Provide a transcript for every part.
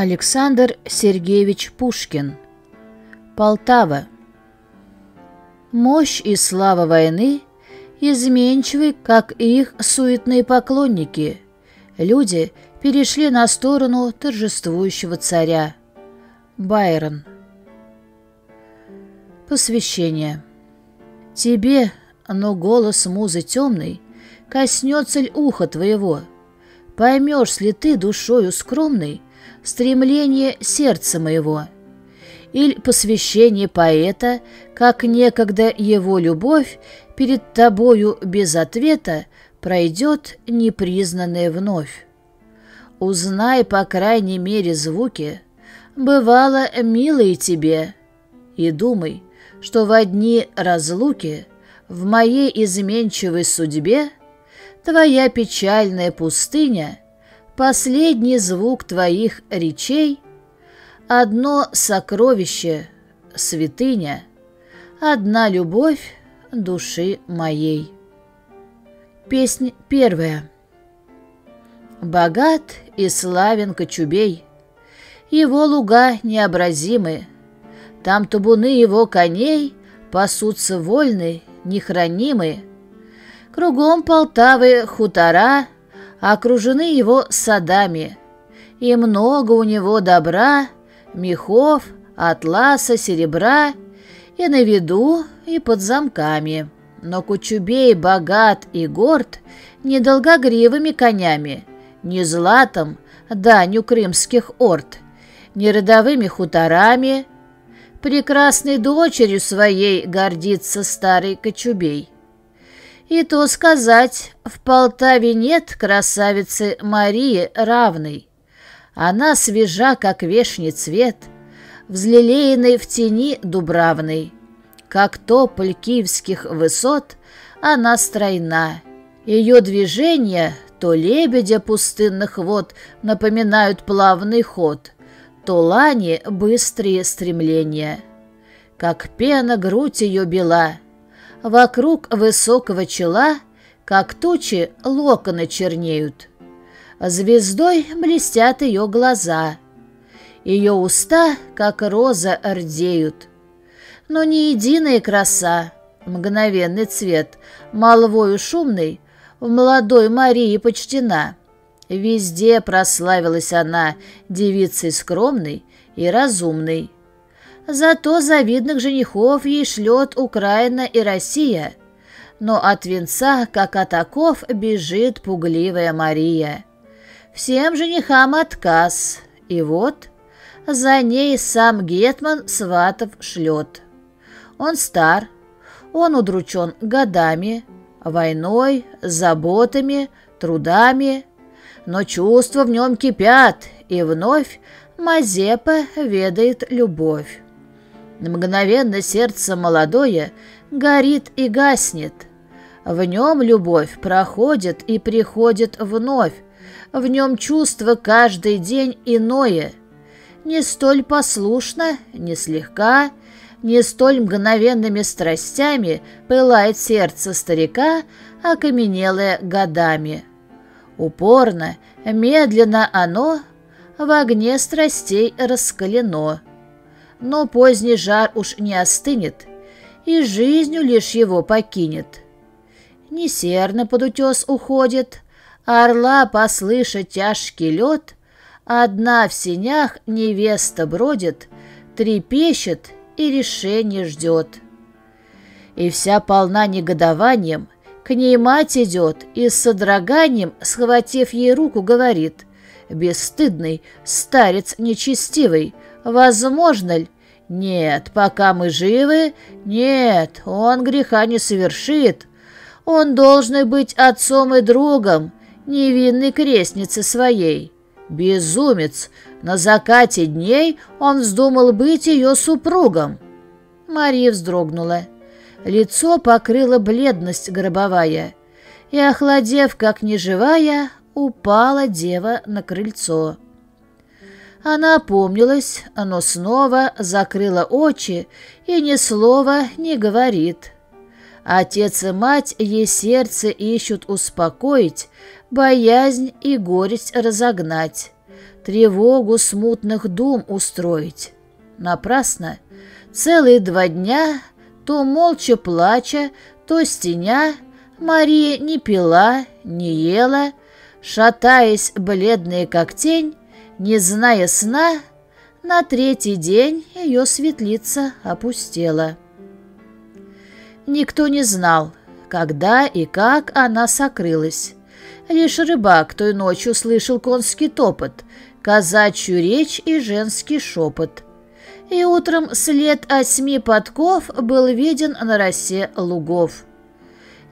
Александр Сергеевич Пушкин. Полтава. Мощь и слава войны изменчивы, как и их суетные поклонники. Люди перешли на сторону торжествующего царя. Байрон. Посвящение. Тебе, но голос музы темный, коснется ль уха твоего? Поймешь ли ты душою скромной, стремление сердца моего, или посвящение поэта, как некогда его любовь перед тобою без ответа пройдет непризнанная вновь. Узнай, по крайней мере, звуки, бывало милые тебе, и думай, что в одни разлуки в моей изменчивой судьбе твоя печальная пустыня — Последний звук твоих речей — одно сокровище, святыня, одна любовь души моей. Песнь первая. Богат и славен Кочубей, его луга необразимы, там табуны его коней пасутся вольны, нехранимы. Кругом Полтавы хутора — окружены его садами, и много у него добра, мехов, атласа, серебра, и на виду, и под замками. Но Кучубей богат и горд не долгогривыми конями, не златом, данью крымских орд, не родовыми хуторами, прекрасной дочерью своей гордится старый Кочубей. И то сказать, в Полтаве нет красавицы Марии равной. Она свежа, как вешний цвет, взлелеянный в тени дубравной. Как тополь киевских высот, она стройна. Ее движения то лебедя пустынных вод напоминают плавный ход, то лани быстрые стремления. Как пена грудь ее бела — Вокруг высокого чела, как тучи, локоны чернеют. Звездой блестят ее глаза. Ее уста, как роза, рдеют. Но не единая краса, мгновенный цвет, молвою шумный, в молодой Марии почтена. Везде прославилась она девицей скромной и разумной. Зато завидных женихов ей шлет Украина и Россия. Но от венца, как от бежит пугливая Мария. Всем женихам отказ. И вот за ней сам Гетман сватов шлет. Он стар, он удручен годами, войной, заботами, трудами, но чувства в нем кипят, и вновь Мазепа ведает любовь. Мгновенно сердце молодое горит и гаснет. В нем любовь проходит и приходит вновь, в нем чувство каждый день иное. Не столь послушно, не слегка, не столь мгновенными страстями пылает сердце старика, окаменелое годами. Упорно, медленно оно в огне страстей раскалено но поздний жар уж не остынет, и жизнью лишь его покинет. Не серно под утес уходит, орла послыша тяжкий лед, одна в синях невеста бродит, трепещет и решение ждет. И вся полна негодованием, к ней мать идет и с содроганием, схватив ей руку, говорит, «Бесстыдный, старец нечестивый, Возможно ли? Нет, пока мы живы, нет, он греха не совершит. Он должен быть отцом и другом, невинной крестницы своей. Безумец, на закате дней он вздумал быть ее супругом. Мария вздрогнула. Лицо покрыло бледность гробовая, и, охладев, как неживая, упала дева на крыльцо. Она опомнилась, но снова закрыла очи и ни слова не говорит. Отец и мать ей сердце ищут успокоить, боязнь и горесть разогнать. тревогу смутных дум устроить. Напрасно. Целые два дня, то молча плача, то стеня, Мария не пила, не ела, шатаясь бледная как тень, не зная сна, на третий день ее светлица опустела. Никто не знал, когда и как она сокрылась. Лишь рыбак той ночью слышал конский топот, казачью речь и женский шепот. И утром след осьми подков был виден на росе лугов.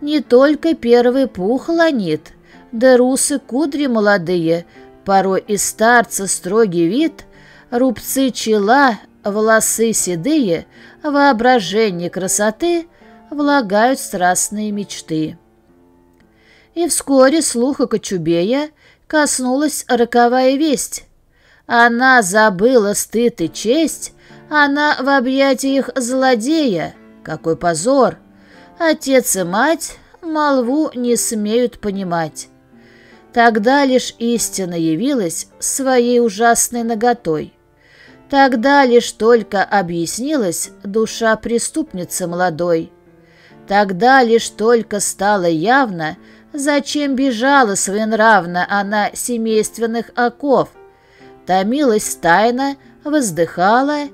Не только первый пух ланит, да русы кудри молодые, порой и старца строгий вид, рубцы чела, волосы седые, воображение красоты влагают страстные мечты. И вскоре слуха Кочубея коснулась роковая весть. Она забыла стыд и честь, она в объятиях злодея. Какой позор! Отец и мать молву не смеют понимать. Тогда лишь истина явилась своей ужасной наготой. Тогда лишь только объяснилась душа преступницы молодой. Тогда лишь только стало явно, зачем бежала своенравно она семейственных оков. Томилась тайно, воздыхала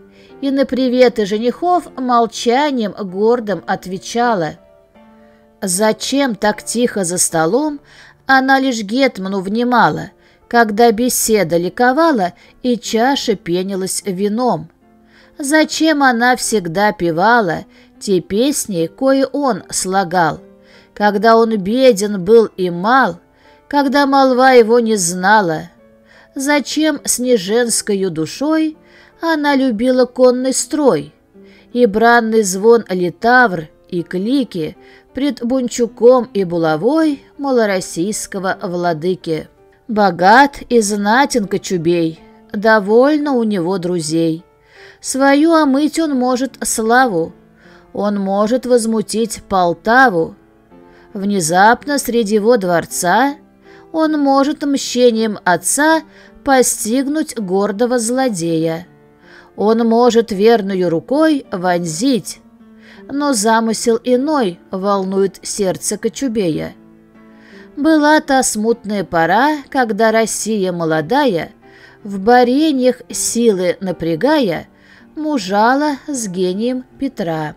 и на приветы женихов молчанием гордым отвечала. Зачем так тихо за столом она лишь Гетману внимала, когда беседа ликовала и чаша пенилась вином? Зачем она всегда певала те песни, кое он слагал, когда он беден был и мал, когда молва его не знала? Зачем с неженскою душой она любила конный строй, и бранный звон литавр, и клики пред Бунчуком и булавой малороссийского владыки. Богат и знатен Кочубей, довольно у него друзей. Свою омыть он может славу, он может возмутить Полтаву. Внезапно среди его дворца он может мщением отца постигнуть гордого злодея. Он может верную рукой вонзить, но замысел иной волнует сердце Кочубея. Была та смутная пора, когда Россия молодая, в борениях силы напрягая, мужала с гением Петра.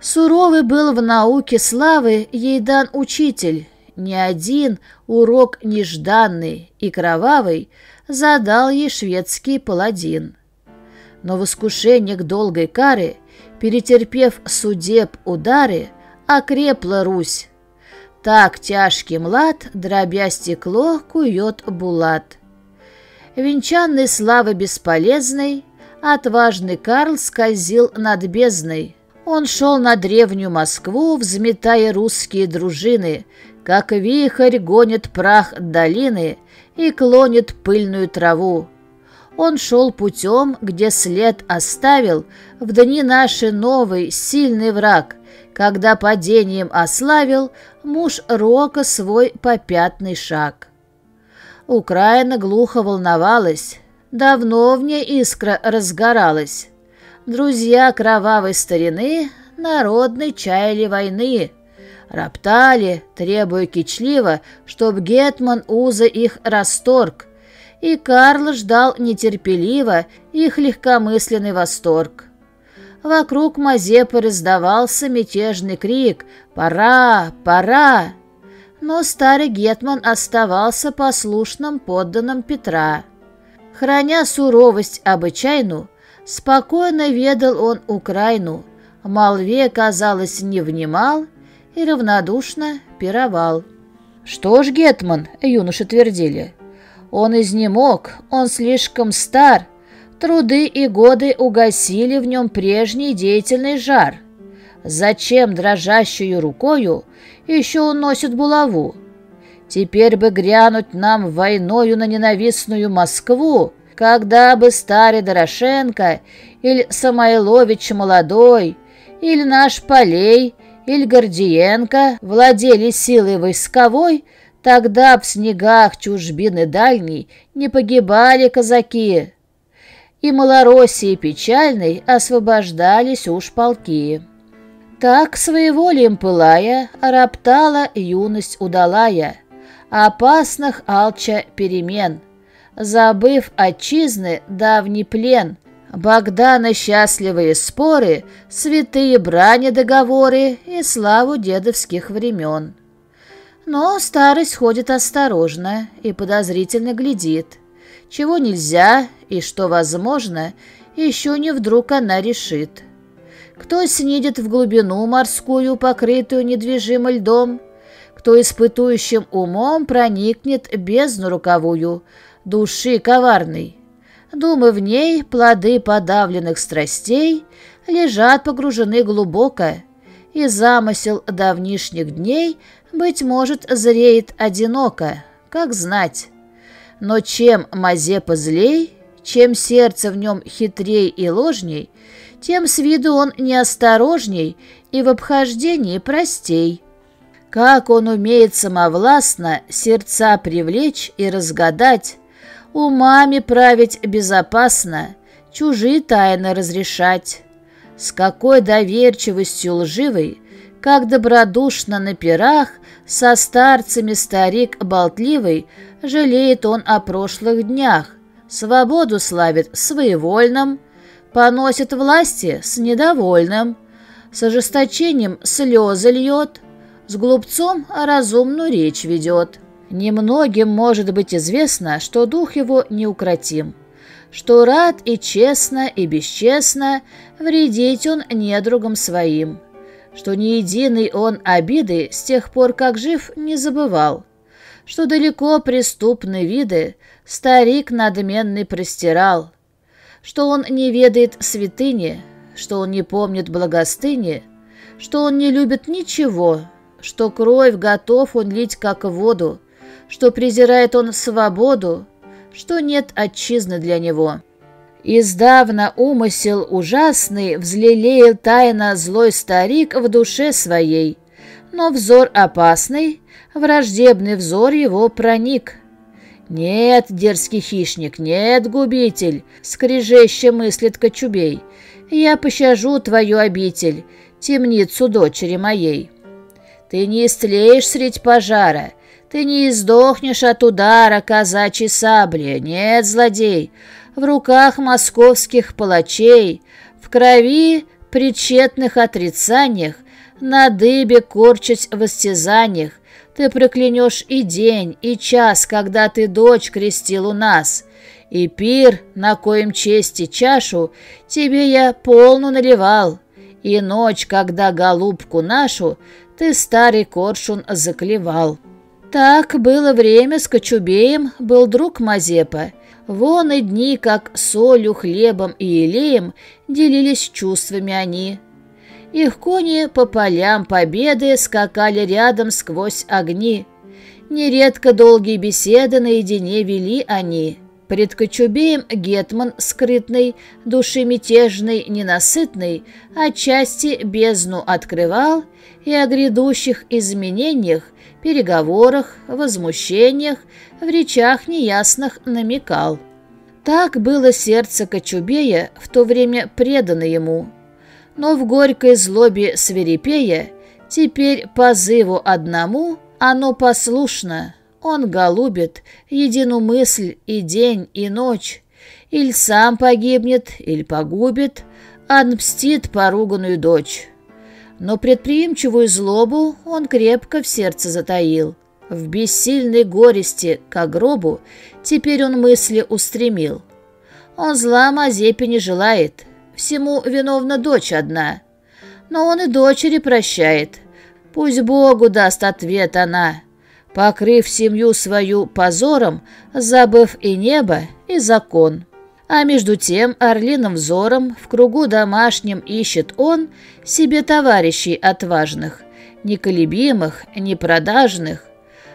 Суровый был в науке славы ей дан учитель, ни один урок нежданный и кровавый задал ей шведский паладин но в искушениях долгой кары, перетерпев судеб удары, окрепла Русь. Так тяжкий млад, дробя стекло, кует булат. Венчанный славы бесполезной, отважный Карл скользил над бездной. Он шел на древнюю Москву, взметая русские дружины, как вихрь гонит прах долины и клонит пыльную траву. Он шел путем, где след оставил в дни наши новый сильный враг, когда падением ославил муж Рока свой попятный шаг. Украина глухо волновалась, давно в ней искра разгоралась. Друзья кровавой старины народной чаяли войны, роптали, требуя кичливо, чтоб Гетман уза их расторг — и Карл ждал нетерпеливо их легкомысленный восторг. Вокруг Мазепы раздавался мятежный крик «Пора! Пора!», но старый Гетман оставался послушным подданным Петра. Храня суровость обычайну, спокойно ведал он Украину, молве, казалось, не внимал и равнодушно пировал. «Что ж, Гетман?» — юноши твердили — он изнемог, он слишком стар. Труды и годы угасили в нем прежний деятельный жар. Зачем дрожащую рукою еще уносит булаву? Теперь бы грянуть нам войною на ненавистную Москву, когда бы старый Дорошенко или Самойлович молодой, или наш Полей, или Гордиенко владели силой войсковой, Тогда в снегах чужбины дальней не погибали казаки, и Малороссии печальной освобождались уж полки. Так, своеволием пылая, роптала юность удалая, опасных алча перемен, забыв отчизны давний плен, Богдана счастливые споры, святые брани договоры и славу дедовских времен. Но старость ходит осторожно и подозрительно глядит. Чего нельзя и что возможно, еще не вдруг она решит. Кто снидет в глубину морскую, покрытую недвижимым льдом, кто испытующим умом проникнет бездну руковую, души коварной. Думы в ней, плоды подавленных страстей, лежат погружены глубоко, и замысел давнишних дней быть может, зреет одиноко, как знать. Но чем Мазепа злей, чем сердце в нем хитрей и ложней, тем с виду он неосторожней и в обхождении простей. Как он умеет самовластно сердца привлечь и разгадать, умами править безопасно, чужие тайны разрешать. С какой доверчивостью лживой как добродушно на пирах со старцами старик болтливый жалеет он о прошлых днях, свободу славит своевольным, поносит власти с недовольным, с ожесточением слезы льет, с глупцом разумную речь ведет. Немногим может быть известно, что дух его неукротим, что рад и честно, и бесчестно вредить он недругам своим что ни единой он обиды с тех пор, как жив, не забывал, что далеко преступные виды старик надменный простирал, что он не ведает святыни, что он не помнит благостыни, что он не любит ничего, что кровь готов он лить как воду, что презирает он свободу, что нет отчизны для него». Издавна умысел ужасный взлелеял тайно злой старик в душе своей, но взор опасный, враждебный взор его проник. «Нет, дерзкий хищник, нет, губитель!» — скрежеще мыслит Кочубей. «Я пощажу твою обитель, темницу дочери моей. Ты не истлеешь средь пожара, ты не издохнешь от удара казачьей сабли. Нет, злодей!» в руках московских палачей, в крови при тщетных отрицаниях, на дыбе корчась в истязаниях, ты проклянешь и день, и час, когда ты дочь крестил у нас, и пир, на коем чести чашу, тебе я полну наливал, и ночь, когда голубку нашу ты старый коршун заклевал. Так было время с Кочубеем, был друг Мазепа, Вон и дни, как солью, хлебом и елеем делились чувствами они. Их кони по полям победы скакали рядом сквозь огни. Нередко долгие беседы наедине вели они. Пред Кочубеем Гетман скрытный, души мятежный, ненасытный, отчасти бездну открывал и о грядущих изменениях переговорах, возмущениях, в речах неясных намекал. Так было сердце Кочубея в то время предано ему. Но в горькой злобе свирепея, теперь позыву одному, оно послушно, он голубит едину мысль и день, и ночь, или сам погибнет, или погубит, отмстит поруганную дочь но предприимчивую злобу он крепко в сердце затаил. В бессильной горести к гробу теперь он мысли устремил. Он зла Мазепе не желает, всему виновна дочь одна. Но он и дочери прощает, пусть Богу даст ответ она, покрыв семью свою позором, забыв и небо, и закон. А между тем орлиным взором в кругу домашнем ищет он себе товарищей отважных, неколебимых, непродажных.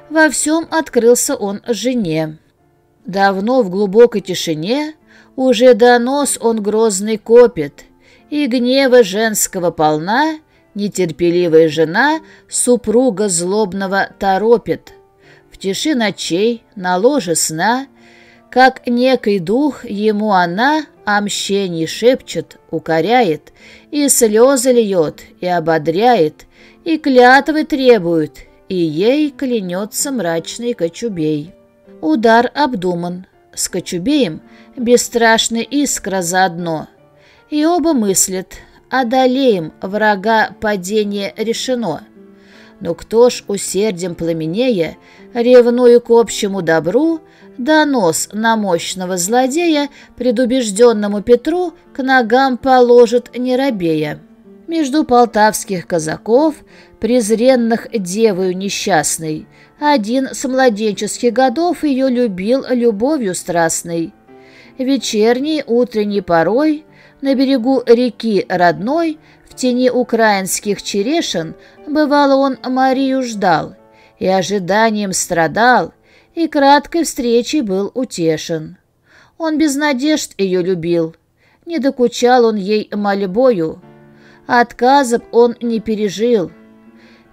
Во всем открылся он жене. Давно в глубокой тишине уже донос он грозный копит, и гнева женского полна, нетерпеливая жена супруга злобного торопит. В тиши ночей, на ложе сна, как некий дух ему она о шепчет, укоряет, и слезы льет, и ободряет, и клятвы требует, и ей клянется мрачный кочубей. Удар обдуман, с кочубеем бесстрашная искра заодно, и оба мыслят, одолеем врага падение решено. Но кто ж усердием пламенея, ревную к общему добру, донос на мощного злодея предубежденному Петру к ногам положит не робея. Между полтавских казаков, презренных девою несчастной, один с младенческих годов ее любил любовью страстной. Вечерней, утренней порой, на берегу реки родной, в тени украинских черешин, бывало он Марию ждал, и ожиданием страдал, и краткой встречей был утешен. Он без надежд ее любил, не докучал он ей мольбою, отказов он не пережил.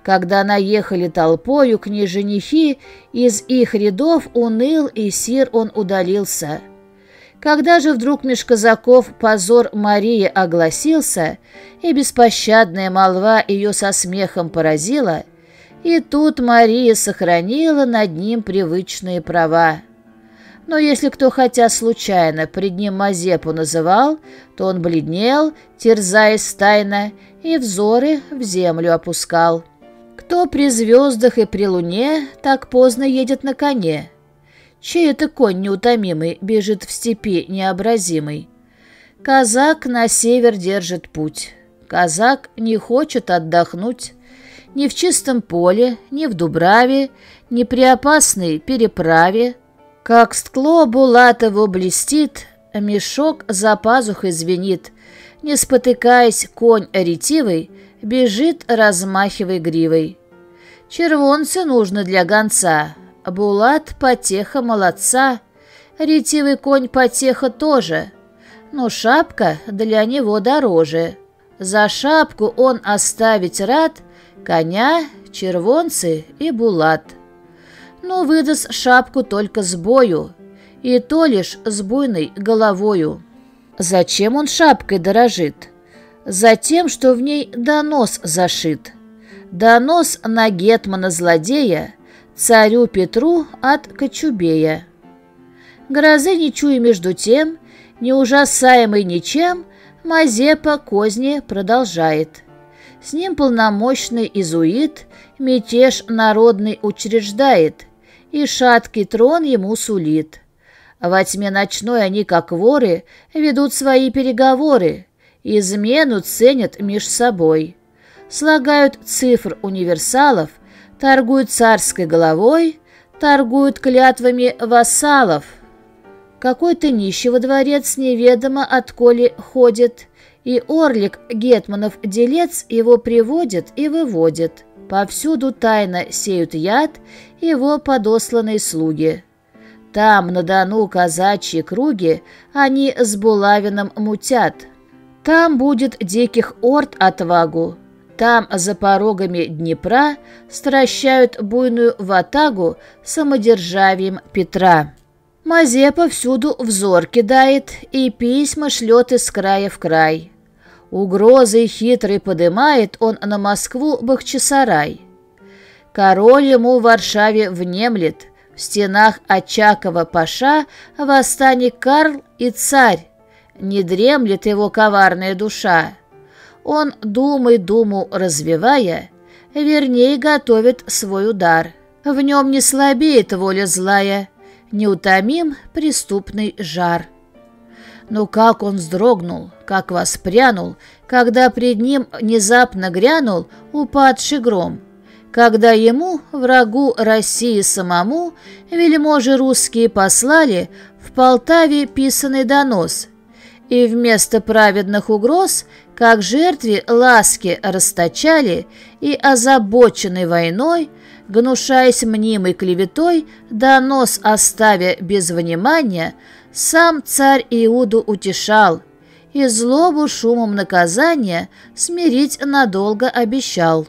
Когда наехали толпою к ней женихи, из их рядов уныл и сир он удалился. Когда же вдруг меж казаков позор Марии огласился, и беспощадная молва ее со смехом поразила — и тут Мария сохранила над ним привычные права. Но если кто хотя случайно пред ним Мазепу называл, то он бледнел, терзаясь тайно, и взоры в землю опускал. Кто при звездах и при луне так поздно едет на коне? Чей это конь неутомимый бежит в степи необразимый? Казак на север держит путь. Казак не хочет отдохнуть ни в чистом поле, ни в Дубраве, ни при опасной переправе. Как скло Булатову блестит, мешок за пазухой звенит. Не спотыкаясь, конь ретивый бежит, размахивая гривой. Червонцы нужно для гонца, Булат потеха молодца, ретивый конь потеха тоже, но шапка для него дороже. За шапку он оставить рад, коня, червонцы и булат. Но выдаст шапку только с бою, и то лишь с буйной головою. Зачем он шапкой дорожит? Затем, что в ней донос зашит. Донос на гетмана-злодея, царю Петру от Кочубея. Грозы не чуя между тем, не ужасаемый ничем, Мазепа козни продолжает. С ним полномочный изуит мятеж народный учреждает, и шаткий трон ему сулит. Во тьме ночной они, как воры, ведут свои переговоры, измену ценят меж собой. Слагают цифр универсалов, торгуют царской головой, торгуют клятвами вассалов. Какой-то нищий во дворец неведомо отколи ходит, и Орлик Гетманов делец его приводит и выводит. Повсюду тайно сеют яд его подосланные слуги. Там, на Дону, казачьи круги, они с булавином мутят. Там будет диких орд отвагу. Там, за порогами Днепра, стращают буйную ватагу самодержавием Петра. Мазепа всюду взор кидает и письма шлет из края в край. Угрозой хитрый подымает он на Москву Бахчисарай. Король ему в Варшаве внемлет, в стенах Очакова Паша восстане Карл и царь. Не дремлет его коварная душа. Он, думай думу развивая, вернее готовит свой удар. В нем не слабеет воля злая, неутомим преступный жар. Но как он вздрогнул, как воспрянул, когда пред ним внезапно грянул упадший гром, когда ему, врагу России самому, вельможи русские послали в Полтаве писанный донос, и вместо праведных угроз, как жертве ласки расточали и озабоченной войной, гнушаясь мнимой клеветой, донос оставя без внимания, сам царь Иуду утешал и злобу шумом наказания смирить надолго обещал.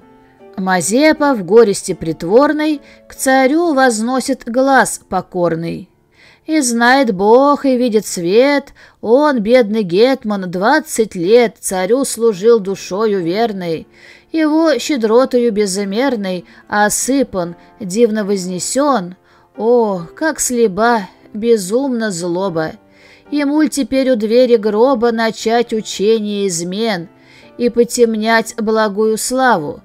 Мазепа в горести притворной к царю возносит глаз покорный. И знает Бог, и видит свет, он, бедный гетман, двадцать лет царю служил душою верной, его щедротою безымерной осыпан, дивно вознесен. О, как слеба, безумно злоба! Ему ль теперь у двери гроба начать учение измен и потемнять благую славу?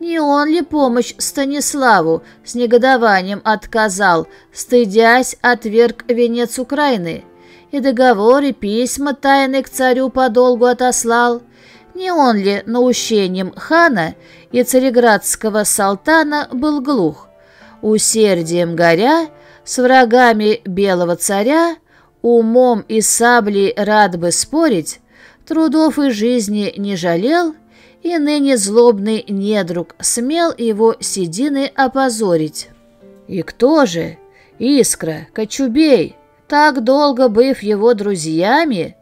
Не он ли помощь Станиславу с негодованием отказал, стыдясь отверг венец Украины, и договоры, письма тайны к царю подолгу отослал? Не он ли наущением хана и цареградского салтана был глух? Усердием горя, с врагами белого царя, умом и саблей рад бы спорить, трудов и жизни не жалел — и ныне злобный недруг смел его седины опозорить. И кто же? Искра, Кочубей, так долго быв его друзьями,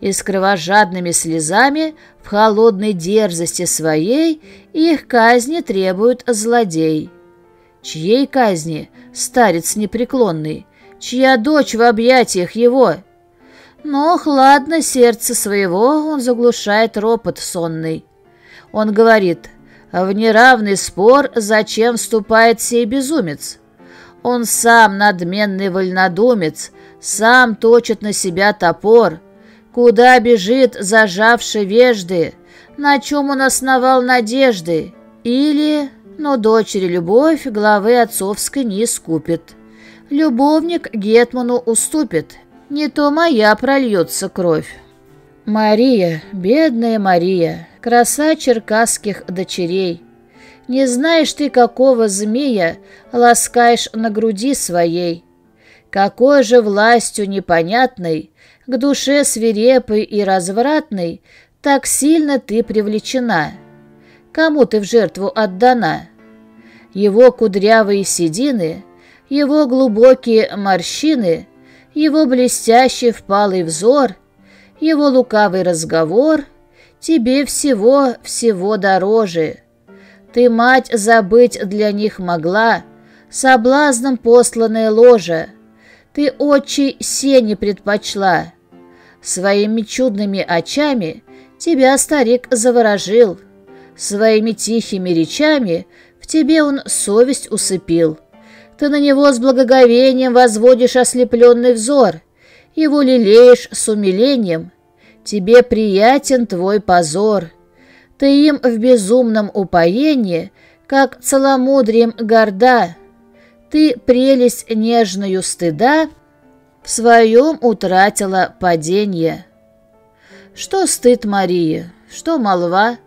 и с кровожадными слезами в холодной дерзости своей их казни требуют злодей. Чьей казни, старец непреклонный, чья дочь в объятиях его? Но хладно сердце своего он заглушает ропот сонный. Он говорит, в неравный спор зачем вступает сей безумец? Он сам надменный вольнодумец, сам точит на себя топор. Куда бежит, зажавший вежды? На чем он основал надежды? Или, но дочери любовь главы отцовской не искупит. Любовник Гетману уступит, не то моя прольется кровь. Мария, бедная Мария, краса черкасских дочерей. Не знаешь ты, какого змея ласкаешь на груди своей. Какой же властью непонятной, к душе свирепой и развратной, так сильно ты привлечена? Кому ты в жертву отдана? Его кудрявые седины, его глубокие морщины, его блестящий впалый взор, его лукавый разговор — Тебе всего-всего дороже. Ты, мать, забыть для них могла, соблазном посланное ложа. Ты отчий сени предпочла. Своими чудными очами тебя старик заворожил. Своими тихими речами тебе он совесть усыпил. Ты на него с благоговением возводишь ослепленный взор, его лелеешь с умилением — Тебе приятен твой позор. Ты им в безумном упоении, как целомудрием горда. Ты прелесть нежную стыда в своем утратила падение. Что стыд Марии, что молва,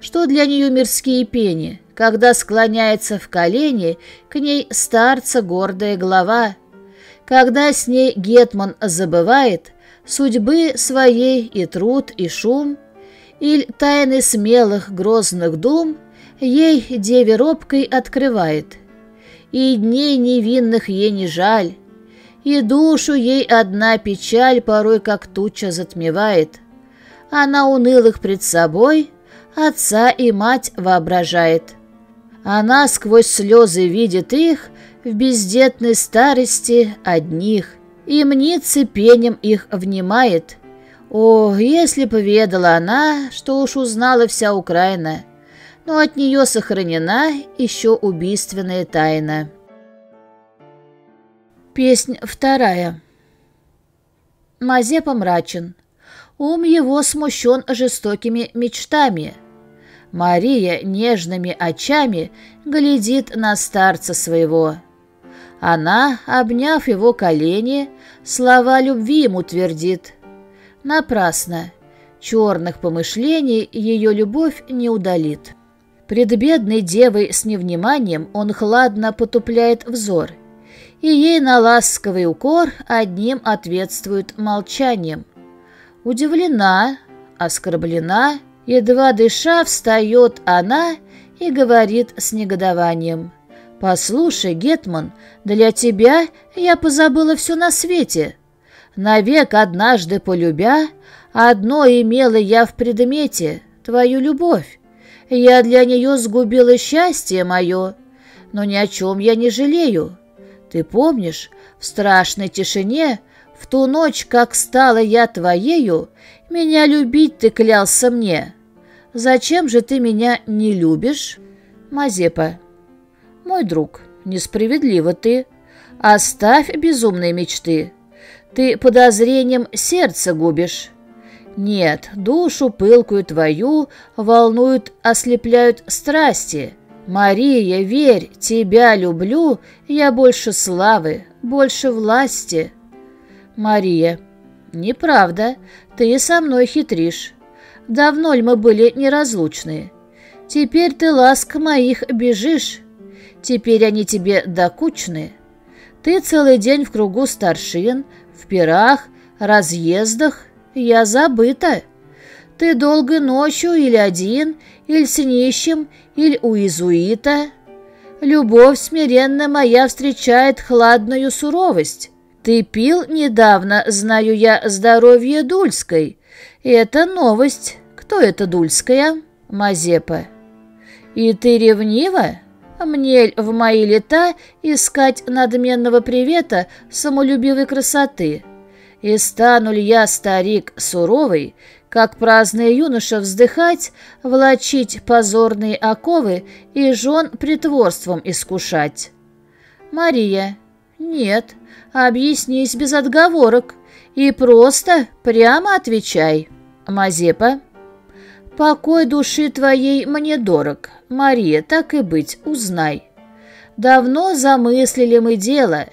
что для нее мирские пени, когда склоняется в колени к ней старца гордая глава, когда с ней Гетман забывает, судьбы своей и труд, и шум, Иль тайны смелых грозных дум Ей деве робкой открывает, И дней невинных ей не жаль, И душу ей одна печаль Порой как туча затмевает. Она унылых пред собой Отца и мать воображает. Она сквозь слезы видит их В бездетной старости одних — и мнится пенем их внимает. О, если поведала она, что уж узнала вся Украина, но от нее сохранена еще убийственная тайна. Песнь вторая. Мазепа мрачен. Ум его смущен жестокими мечтами. Мария нежными очами глядит на старца своего. Она, обняв его колени, слова любви ему твердит. Напрасно. Черных помышлений ее любовь не удалит. Пред бедной девой с невниманием он хладно потупляет взор, и ей на ласковый укор одним ответствует молчанием. Удивлена, оскорблена, едва дыша встает она и говорит с негодованием — «Послушай, Гетман, для тебя я позабыла все на свете. Навек однажды полюбя, одно имела я в предмете — твою любовь. Я для нее сгубила счастье мое, но ни о чем я не жалею. Ты помнишь, в страшной тишине, в ту ночь, как стала я твоею, меня любить ты клялся мне. Зачем же ты меня не любишь? Мазепа. Мой друг, несправедливо ты. Оставь безумные мечты. Ты подозрением сердце губишь. Нет, душу пылкую твою волнуют, ослепляют страсти. Мария, верь, тебя люблю, я больше славы, больше власти. Мария, неправда, ты со мной хитришь. Давно ли мы были неразлучны? Теперь ты ласк моих бежишь. Теперь они тебе докучны. Ты целый день в кругу старшин, в пирах, разъездах, я забыта. Ты долгой ночью или один, или с нищим, или у иезуита. Любовь смиренно моя встречает хладную суровость. Ты пил недавно, знаю я, здоровье Дульской. Это новость. Кто это Дульская? Мазепа. И ты ревнива? Мне в мои лета искать надменного привета самолюбивой красоты. И стану ли я, старик, суровый, как праздный юноша вздыхать, влачить позорные оковы и жен притворством искушать? Мария. Нет, объяснись без отговорок и просто прямо отвечай. Мазепа. Покой души твоей мне дорог. Мария, так и быть, узнай. Давно замыслили мы дело.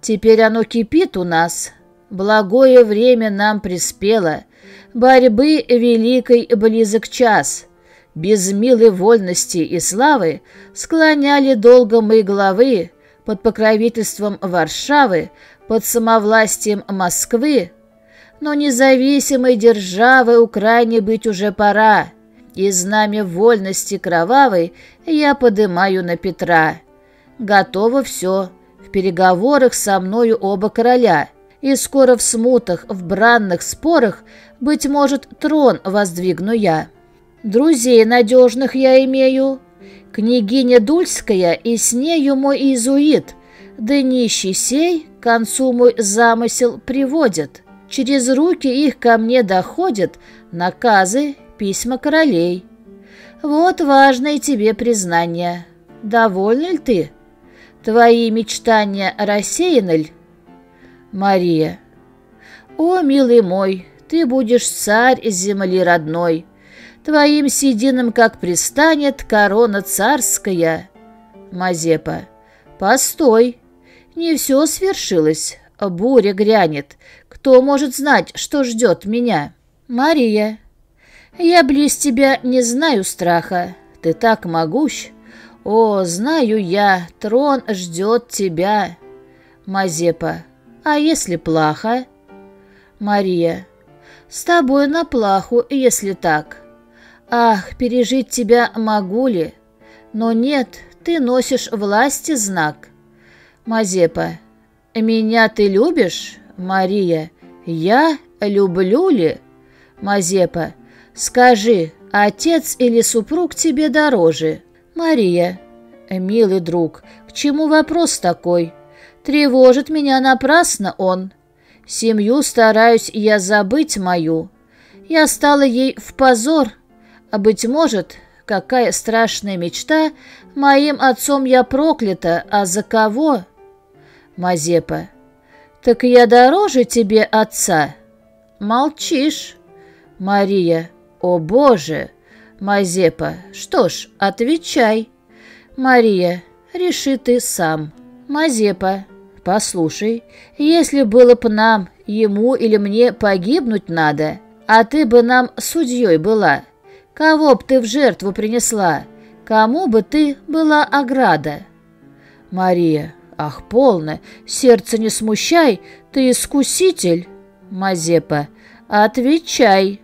Теперь оно кипит у нас. Благое время нам приспело. Борьбы великой близок час. Без милой вольности и славы склоняли долго мы главы под покровительством Варшавы, под самовластием Москвы, но независимой державы Украине быть уже пора, и знамя вольности кровавой я подымаю на Петра. Готово все, в переговорах со мною оба короля, и скоро в смутах, в бранных спорах, быть может, трон воздвигну я. Друзей надежных я имею, княгиня Дульская и с нею мой иезуит, да нищий сей к концу мой замысел приводит». Через руки их ко мне доходят наказы, письма королей. Вот важное тебе признание. Довольна ли ты? Твои мечтания рассеяны ли? Мария. О, милый мой, ты будешь царь земли родной. Твоим сединам, как пристанет, корона царская. Мазепа. Постой. Не все свершилось. Буря грянет. Кто может знать, что ждет меня? Мария. Я близ тебя не знаю страха. Ты так могущ. О, знаю я, трон ждет тебя. Мазепа. А если плохо? Мария. С тобой на плаху, если так. Ах, пережить тебя могу ли? Но нет, ты носишь власти знак. Мазепа. Меня ты любишь? Мария. Я люблю ли? Мазепа. Скажи, отец или супруг тебе дороже? Мария. Милый друг, к чему вопрос такой? Тревожит меня напрасно он. Семью стараюсь я забыть мою. Я стала ей в позор. А быть может, какая страшная мечта, моим отцом я проклята, а за кого? Мазепа. «Так я дороже тебе отца?» «Молчишь». «Мария, о боже!» «Мазепа, что ж, отвечай». «Мария, реши ты сам». «Мазепа, послушай, если было б нам, ему или мне погибнуть надо, а ты бы нам судьей была, кого б ты в жертву принесла, кому бы ты была ограда?» «Мария, «Ах, полно! Сердце не смущай! Ты искуситель!» Мазепа. «Отвечай!»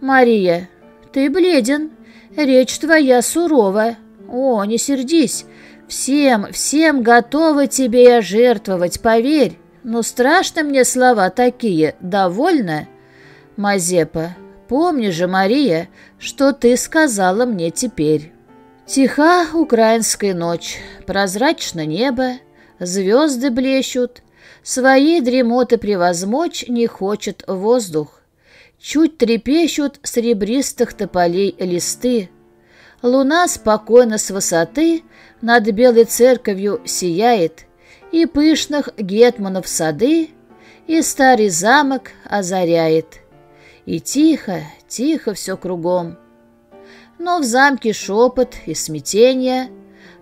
«Мария, ты бледен. Речь твоя сурова. О, не сердись. Всем, всем готова тебе я жертвовать, поверь. Но страшно мне слова такие. Довольно?» Мазепа. Помни же, Мария, что ты сказала мне теперь. Тиха украинская ночь, прозрачно небо, звезды блещут, своей дремоты превозмочь не хочет воздух. Чуть трепещут сребристых тополей листы. Луна спокойно с высоты над белой церковью сияет, и пышных гетманов сады, и старый замок озаряет. И тихо, тихо все кругом. Но в замке шепот и смятение,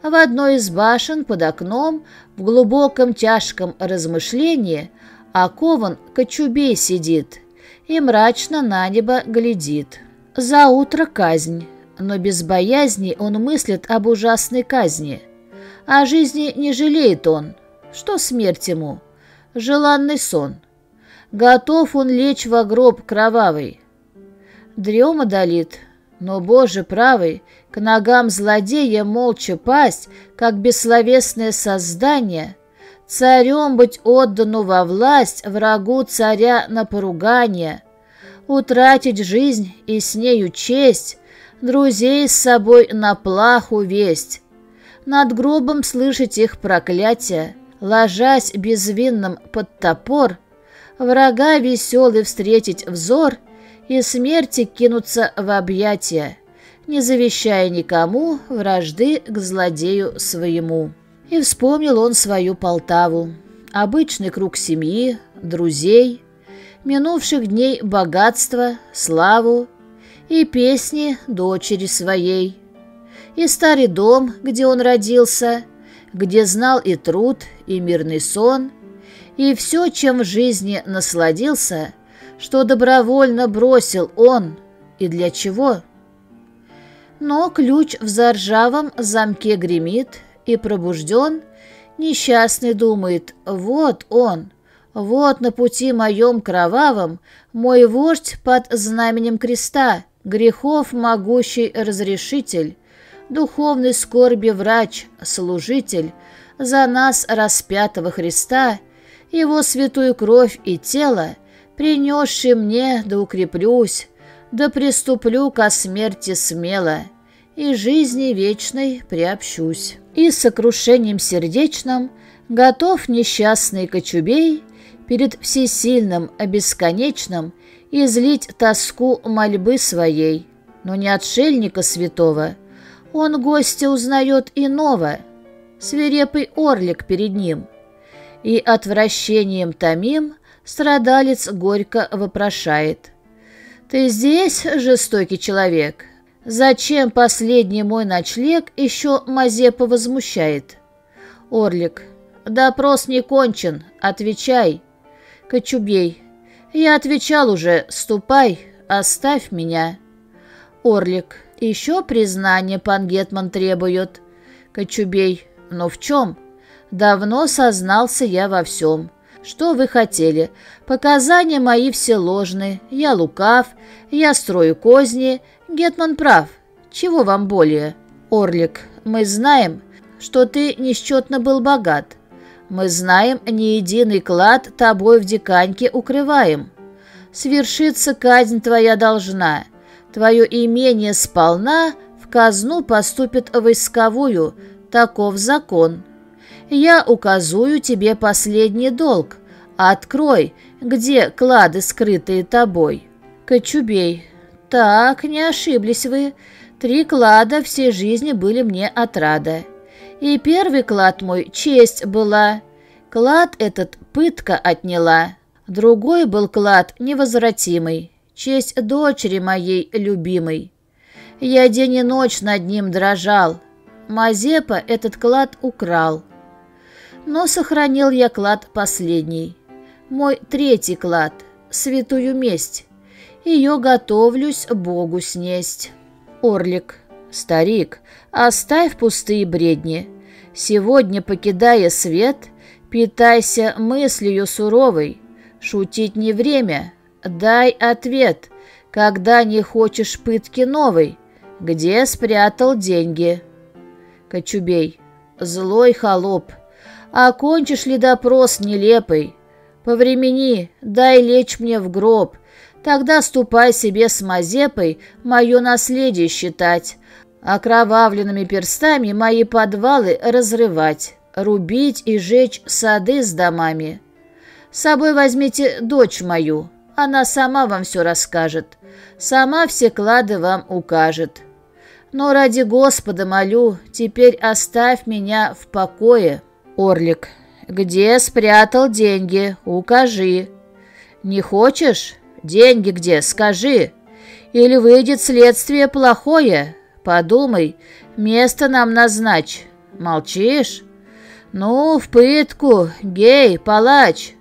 в одной из башен под окном в глубоком тяжком размышлении окован кочубей сидит и мрачно на небо глядит. За утро казнь, но без боязни он мыслит об ужасной казни. О жизни не жалеет он. Что смерть ему? Желанный сон. Готов он лечь во гроб кровавый. Дрема долит, но, Боже правый, к ногам злодея молча пасть, как бессловесное создание, царем быть отдану во власть врагу царя на поругание, утратить жизнь и с нею честь, друзей с собой на плаху весть, над гробом слышать их проклятие, ложась безвинным под топор, врага веселый встретить взор и смерти кинуться в объятия, не завещая никому вражды к злодею своему. И вспомнил он свою Полтаву, обычный круг семьи, друзей, минувших дней богатство, славу и песни дочери своей, и старый дом, где он родился, где знал и труд, и мирный сон, и все, чем в жизни насладился, что добровольно бросил он, и для чего. Но ключ в заржавом замке гремит, и пробужден, несчастный думает, вот он, вот на пути моем кровавом мой вождь под знаменем креста, грехов могущий разрешитель, духовной скорби врач, служитель, за нас распятого Христа, его святую кровь и тело, принесший мне, да укреплюсь, да приступлю ко смерти смело, и жизни вечной приобщусь. И сокрушением сердечным готов несчастный кочубей перед всесильным, бесконечным излить тоску мольбы своей, но не отшельника святого, он гостя узнает иного, свирепый орлик перед ним, и отвращением томим страдалец горько вопрошает. «Ты здесь, жестокий человек? Зачем последний мой ночлег еще Мазепа возмущает?» Орлик. «Допрос не кончен, отвечай». Кочубей. «Я отвечал уже, ступай, оставь меня». Орлик. Еще признание пан Гетман требует. Кочубей. Но в чем? Давно сознался я во всем. Что вы хотели? Показания мои все ложны. Я лукав, я строю козни. Гетман прав. Чего вам более? Орлик. Мы знаем, что ты несчетно был богат. Мы знаем, ни единый клад тобой в диканьке укрываем. Свершиться казнь твоя должна. Твое имение сполна в казну поступит войсковую, таков закон. Я указую тебе последний долг. Открой, где клады, скрытые тобой. Кочубей. Так, не ошиблись вы. Три клада всей жизни были мне отрада. И первый клад мой честь была. Клад этот пытка отняла. Другой был клад невозвратимый честь дочери моей любимой. Я день и ночь над ним дрожал. Мазепа этот клад украл. Но сохранил я клад последний. Мой третий клад, святую месть. Ее готовлюсь Богу снесть. Орлик, старик, оставь пустые бредни. Сегодня, покидая свет, питайся мыслью суровой. Шутить не время, Дай ответ, когда не хочешь пытки новой. Где спрятал деньги? Кочубей. Злой холоп. Окончишь ли допрос нелепый? По времени дай лечь мне в гроб. Тогда ступай себе с Мазепой мое наследие считать, окровавленными перстами мои подвалы разрывать, рубить и жечь сады с домами. С собой возьмите дочь мою, она сама вам все расскажет, сама все клады вам укажет. Но ради Господа молю, теперь оставь меня в покое. Орлик, где спрятал деньги, укажи. Не хочешь? Деньги где, скажи. Или выйдет следствие плохое, Подумай, место нам назначь. Молчишь? Ну, в пытку, гей, палач.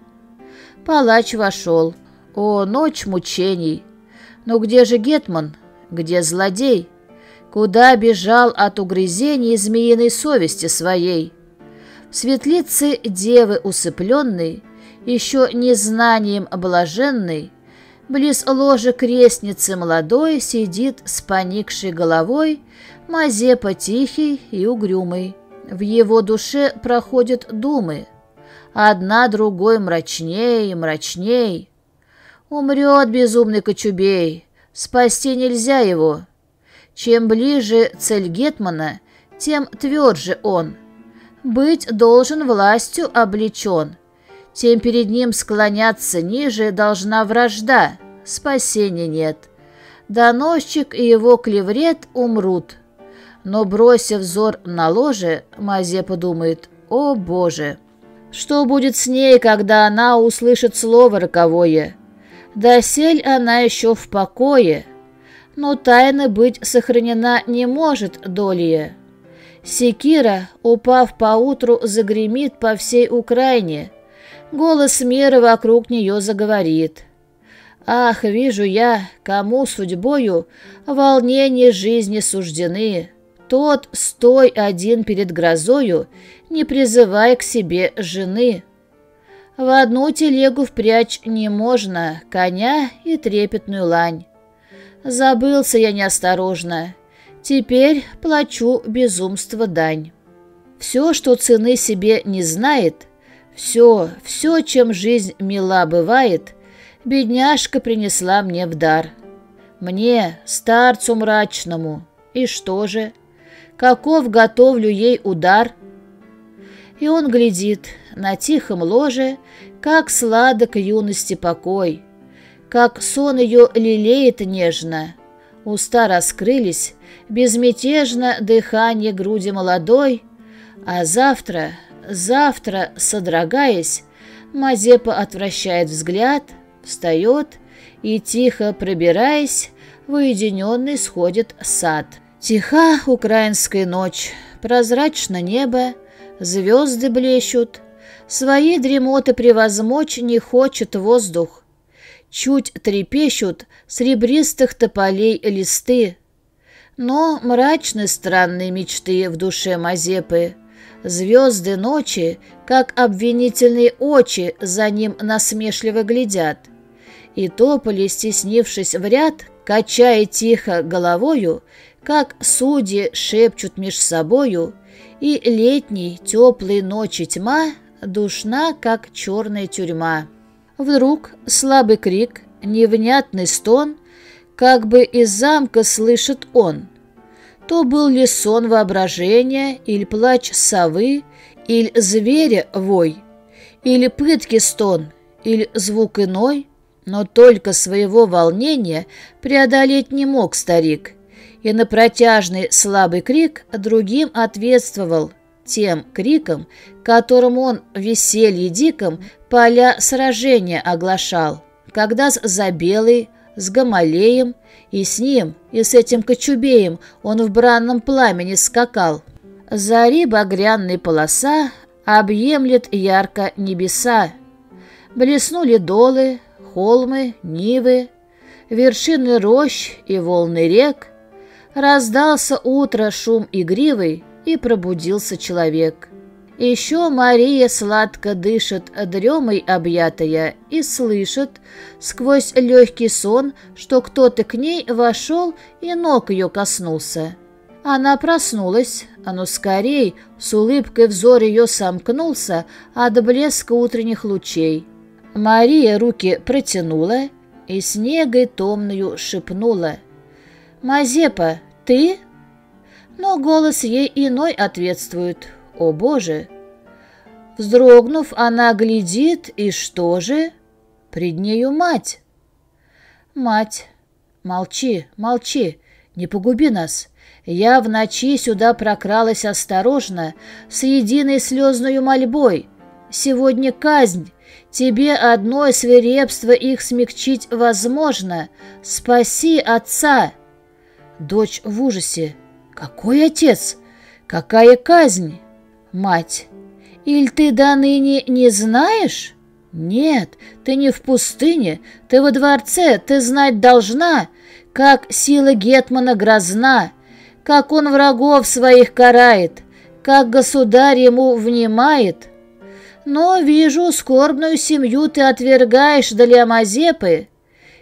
Палач вошел. О, ночь мучений. Ну где же Гетман? Где злодей? Куда бежал от угрызений змеиной совести своей? В светлице девы усыпленной, еще незнанием блаженной, Близ ложа крестницы молодой сидит с поникшей головой Мазепа тихий и угрюмый. В его душе проходят думы, Одна другой мрачней и мрачней. Умрет безумный Кочубей, спасти нельзя его. Чем ближе цель Гетмана, тем тверже он. Быть должен властью облечен, тем перед ним склоняться ниже должна вражда, спасения нет. Доносчик и его клеврет умрут. Но, бросив взор на ложе, Мазе подумает, «О, Боже! Что будет с ней, когда она услышит слово роковое? Досель она еще в покое, но тайна быть сохранена не может долее. Секира, упав поутру, загремит по всей Украине, Голос мира вокруг нее заговорит. Ах, вижу я, кому судьбою волнения жизни суждены. Тот, стой один перед грозою, не призывай к себе жены. В одну телегу впрячь не можно коня и трепетную лань. Забылся я неосторожно, теперь плачу безумство дань. Все, что цены себе не знает — все, все, чем жизнь мила бывает, бедняжка принесла мне в дар. Мне, старцу мрачному. И что же? Каков готовлю ей удар? И он глядит на тихом ложе, как сладок юности покой, как сон ее лелеет нежно. Уста раскрылись, безмятежно дыхание груди молодой, а завтра Завтра, содрогаясь, Мазепа отвращает взгляд, встает и, тихо пробираясь, в уединенный сходит сад. Тиха украинская ночь, прозрачно небо, звезды блещут. Свои дремоты превозмочь не хочет воздух. Чуть трепещут сребристых тополей листы. Но мрачны странные мечты в душе Мазепы. Звезды ночи, как обвинительные очи, за ним насмешливо глядят. И тополи, стеснившись в ряд, качая тихо головою, как судьи шепчут меж собою, и летней теплой ночи тьма душна, как черная тюрьма. Вдруг слабый крик, невнятный стон, как бы из замка слышит он — то был ли сон воображения, или плач совы, или зверя вой, или пытки стон, или звук иной, но только своего волнения преодолеть не мог старик, и на протяжный слабый крик другим ответствовал тем криком, которым он в веселье диком поля сражения оглашал, когда за белый, с Гамалеем, и с ним, и с этим Кочубеем он в бранном пламени скакал. Зари багряной полоса объемлет ярко небеса. Блеснули долы, холмы, нивы, вершины рощ и волны рек. Раздался утро шум игривый, и пробудился человек. Еще Мария сладко дышит, дремой объятая, и слышит сквозь легкий сон, что кто-то к ней вошел и ног ее коснулся. Она проснулась, а ну скорей, с улыбкой взор ее сомкнулся от блеска утренних лучей. Мария руки протянула, и снегой томную шепнула. «Мазепа, ты?» Но голос ей иной ответствует. «О, Боже!» Вздрогнув, она глядит, и что же? Пред нею мать. «Мать, молчи, молчи, не погуби нас. Я в ночи сюда прокралась осторожно, с единой слезною мольбой. Сегодня казнь, тебе одной свирепство их смягчить возможно. Спаси отца!» Дочь в ужасе. «Какой отец? Какая казнь?» Мать. «Иль ты до ныне не знаешь?» «Нет, ты не в пустыне, ты во дворце, ты знать должна, как сила Гетмана грозна, как он врагов своих карает, как государь ему внимает. Но вижу, скорбную семью ты отвергаешь для Мазепы.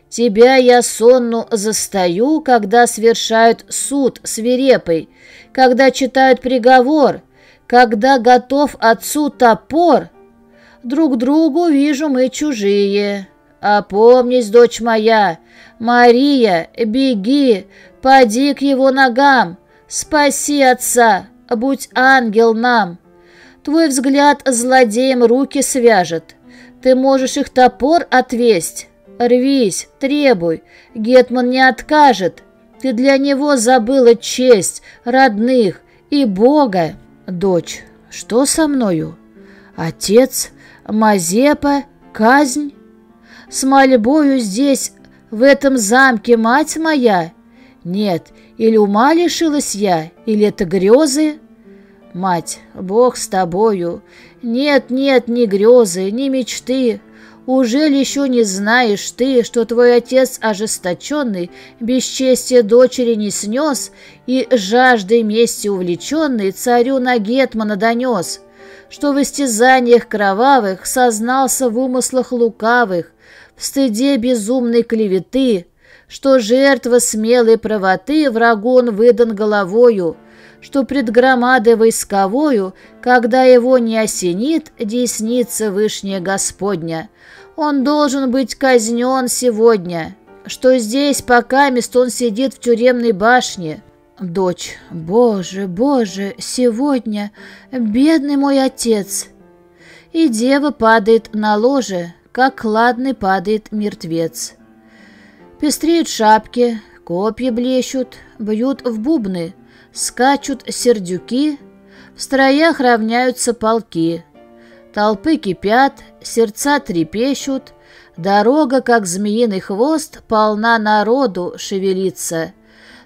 Тебя я сонну застаю, когда свершают суд свирепый, когда читают приговор, когда готов отцу топор». Друг другу вижу мы чужие. Опомнись, дочь моя, Мария, беги, поди к его ногам, спаси отца, будь ангел нам. Твой взгляд злодеям руки свяжет, ты можешь их топор отвесть. Рвись, требуй, Гетман не откажет. Ты для него забыла честь, родных и Бога. Дочь, что со мною? Отец Мазепа, казнь? С мольбою здесь, в этом замке, мать моя? Нет, или ума лишилась я, или это грезы? Мать, Бог с тобою. Нет, нет, ни грезы, ни мечты. Уже ли еще не знаешь ты, что твой отец ожесточенный, бесчестие дочери не снес и жаждой мести увлеченный царю на Гетмана донес? что в истязаниях кровавых сознался в умыслах лукавых, в стыде безумной клеветы, что жертва смелой правоты врагу он выдан головою, что пред громадой войсковою, когда его не осенит десница вышняя Господня, он должен быть казнен сегодня, что здесь пока мест он сидит в тюремной башне, Дочь, Боже, Боже, сегодня бедный мой отец. И дева падает на ложе, как ладный падает мертвец. Пестреют шапки, копья блещут, бьют в бубны, скачут сердюки, в строях равняются полки. Толпы кипят, сердца трепещут, дорога, как змеиный хвост, полна народу шевелится —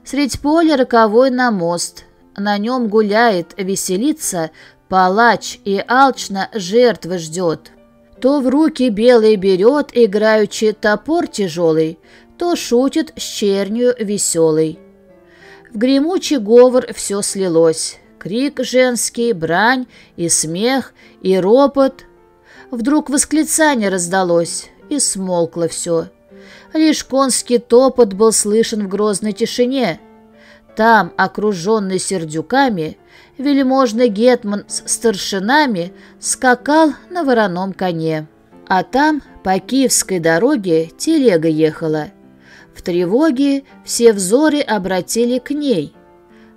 Средь поля роковой на мост. На нем гуляет, веселится, палач и алчно жертвы ждет. То в руки белый берет, играючи топор тяжелый, то шутит с чернью веселый. В гремучий говор все слилось. Крик женский, брань и смех, и ропот. Вдруг восклицание раздалось, и смолкло все. Лишь конский топот был слышен в грозной тишине. Там, окруженный сердюками, вельможный гетман с старшинами скакал на вороном коне. А там по Киевской дороге телега ехала. В тревоге все взоры обратили к ней.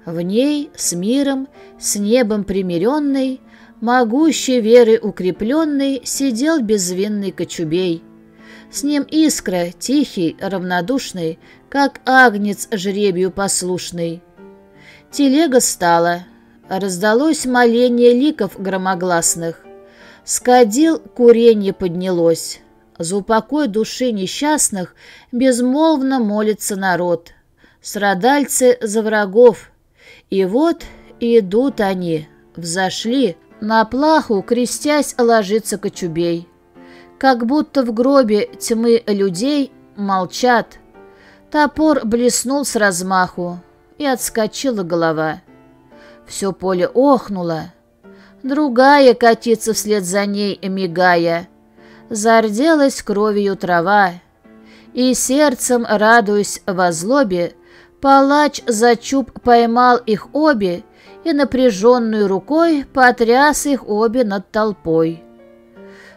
В ней с миром, с небом примиренный, могущей веры укрепленный, сидел безвинный кочубей. С ним искра, тихий, равнодушный, как агнец жребию послушный. Телега стала, раздалось моление ликов громогласных. Скадил куренье поднялось. За упокой души несчастных безмолвно молится народ. Страдальцы за врагов. И вот идут они, взошли, на плаху, крестясь, ложится кочубей как будто в гробе тьмы людей молчат. Топор блеснул с размаху, и отскочила голова. Все поле охнуло. Другая катится вслед за ней, мигая. Зарделась кровью трава. И сердцем, радуясь во злобе, палач за чуб поймал их обе и напряженной рукой потряс их обе над толпой.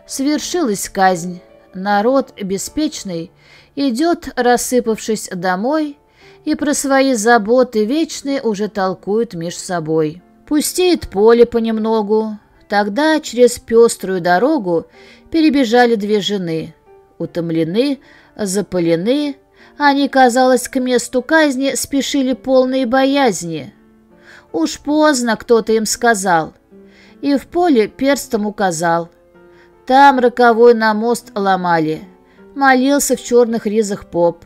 Свершилась казнь. народ беспечный идет, рассыпавшись домой, и про свои заботы вечные уже толкуют меж собой. Пустеет поле понемногу, тогда через пеструю дорогу перебежали две жены. Утомлены, запылены, они, казалось, к месту казни спешили полные боязни. Уж поздно кто-то им сказал, и в поле перстом указал. Там роковой на мост ломали, молился в черных ризах поп,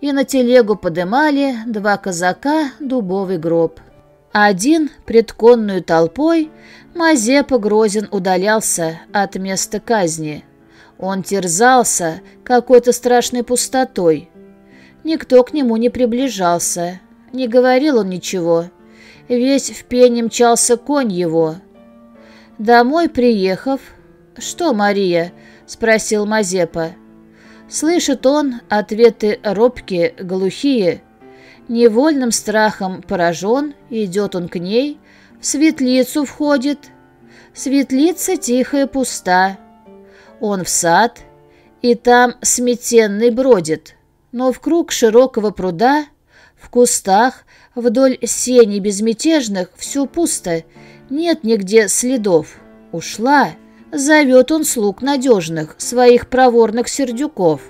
и на телегу подымали два казака дубовый гроб. Один пред конную толпой Мазепа Грозин удалялся от места казни. Он терзался какой-то страшной пустотой. Никто к нему не приближался, не говорил он ничего. Весь в пене мчался конь его. Домой приехав... «Что, Мария?» — спросил Мазепа. Слышит он ответы робкие, глухие. Невольным страхом поражен, идет он к ней, в светлицу входит. Светлица тихая пуста. Он в сад, и там сметенный бродит, но в круг широкого пруда, в кустах, вдоль сеней безмятежных, все пусто, нет нигде следов. Ушла. Зовет он слуг надежных, своих проворных сердюков.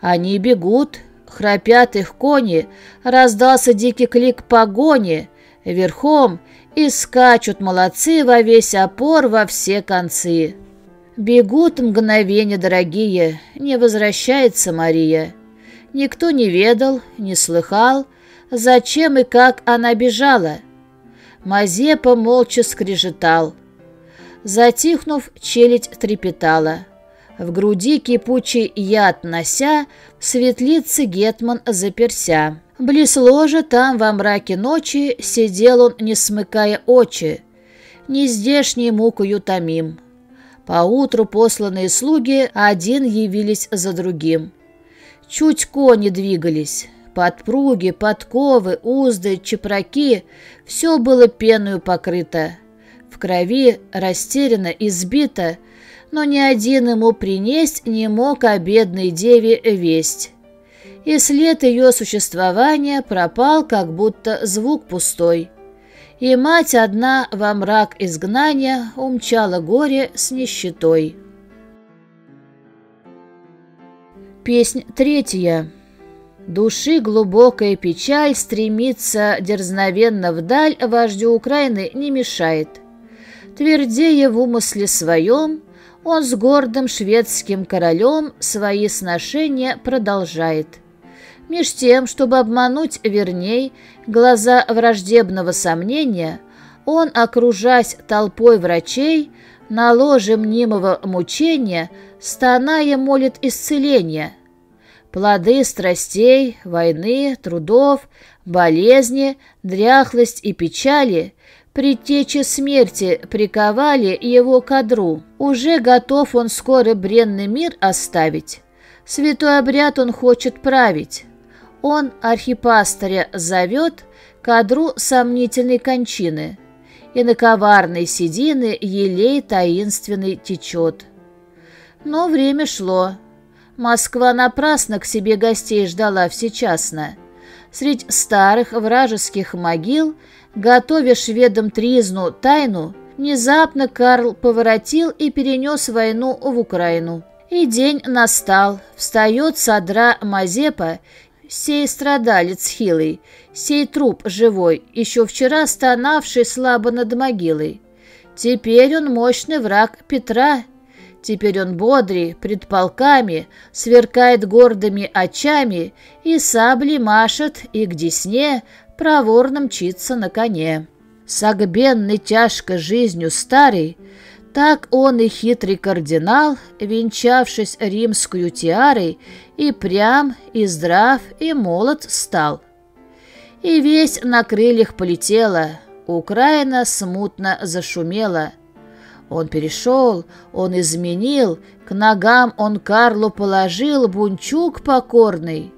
Они бегут, храпят их кони, раздался дикий клик погони, верхом, и скачут молодцы во весь опор во все концы. Бегут мгновения дорогие, не возвращается Мария. Никто не ведал, не слыхал, зачем и как она бежала. Мазепа молча скрежетал — Затихнув, челядь трепетала. В груди кипучий яд нося, в светлице Гетман заперся. Близ ложа там во мраке ночи сидел он, не смыкая очи, нездешней мукою томим. Поутру посланные слуги один явились за другим. Чуть кони двигались, подпруги, подковы, узды, чепраки — все было пеною покрыто в крови, растеряна, избита, но ни один ему принесть не мог о бедной деве весть. И след ее существования пропал, как будто звук пустой. И мать одна во мрак изгнания умчала горе с нищетой. Песнь третья. Души глубокая печаль стремится дерзновенно вдаль вождю Украины не мешает – Твердея в умысле своем, он с гордым шведским королем свои сношения продолжает. Меж тем, чтобы обмануть верней глаза враждебного сомнения, он, окружась толпой врачей, на ложе мнимого мучения, стоная молит исцеления. Плоды страстей, войны, трудов, болезни, дряхлость и печали Предтечи смерти приковали его к одру. Уже готов он скоро бренный мир оставить. Святой обряд он хочет править. Он архипастыря зовет к одру сомнительной кончины, и на коварной седины елей таинственный течет. Но время шло. Москва напрасно к себе гостей ждала всечасно. Средь старых вражеских могил – Готовя шведам тризну тайну, внезапно Карл поворотил и перенес войну в Украину. И день настал, встает содра Мазепа, сей страдалец хилый, сей труп живой, еще вчера стонавший слабо над могилой. Теперь он мощный враг Петра, Теперь он бодрый, пред полками, сверкает гордыми очами, и сабли машет, и к десне проворно мчится на коне. Согбенный тяжко жизнью старый, так он и хитрый кардинал, венчавшись римскую тиарой, и прям, и здрав, и молод стал. И весь на крыльях полетела, Украина смутно зашумела. Он перешел, он изменил, к ногам он Карлу положил бунчук покорный.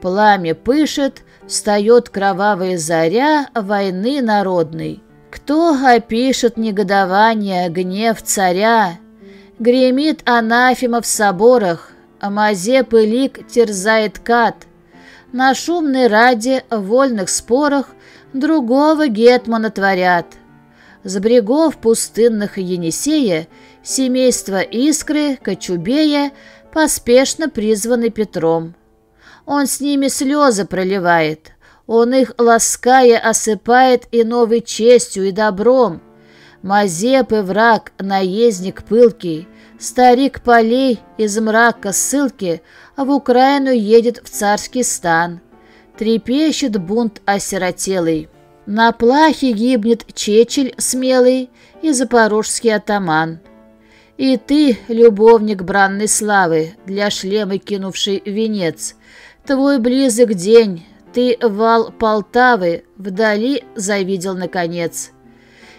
Пламя пышет, Встает кровавая заря войны народной. Кто опишет негодование, гнев царя? Гремит анафема в соборах, а Мазеп и лик терзает кат. На шумной раде в вольных спорах другого гетмана творят. С брегов пустынных Енисея семейство Искры, Кочубея поспешно призваны Петром. Он с ними слезы проливает, он их лаская осыпает и новой честью и добром. Мазеп и враг, наездник пылкий, старик полей из мрака ссылки, в Украину едет в царский стан. Трепещет бунт осиротелый. На плахе гибнет Чечель смелый и запорожский атаман. И ты, любовник бранной славы, для шлема кинувший венец, твой близок день, ты вал Полтавы вдали завидел наконец.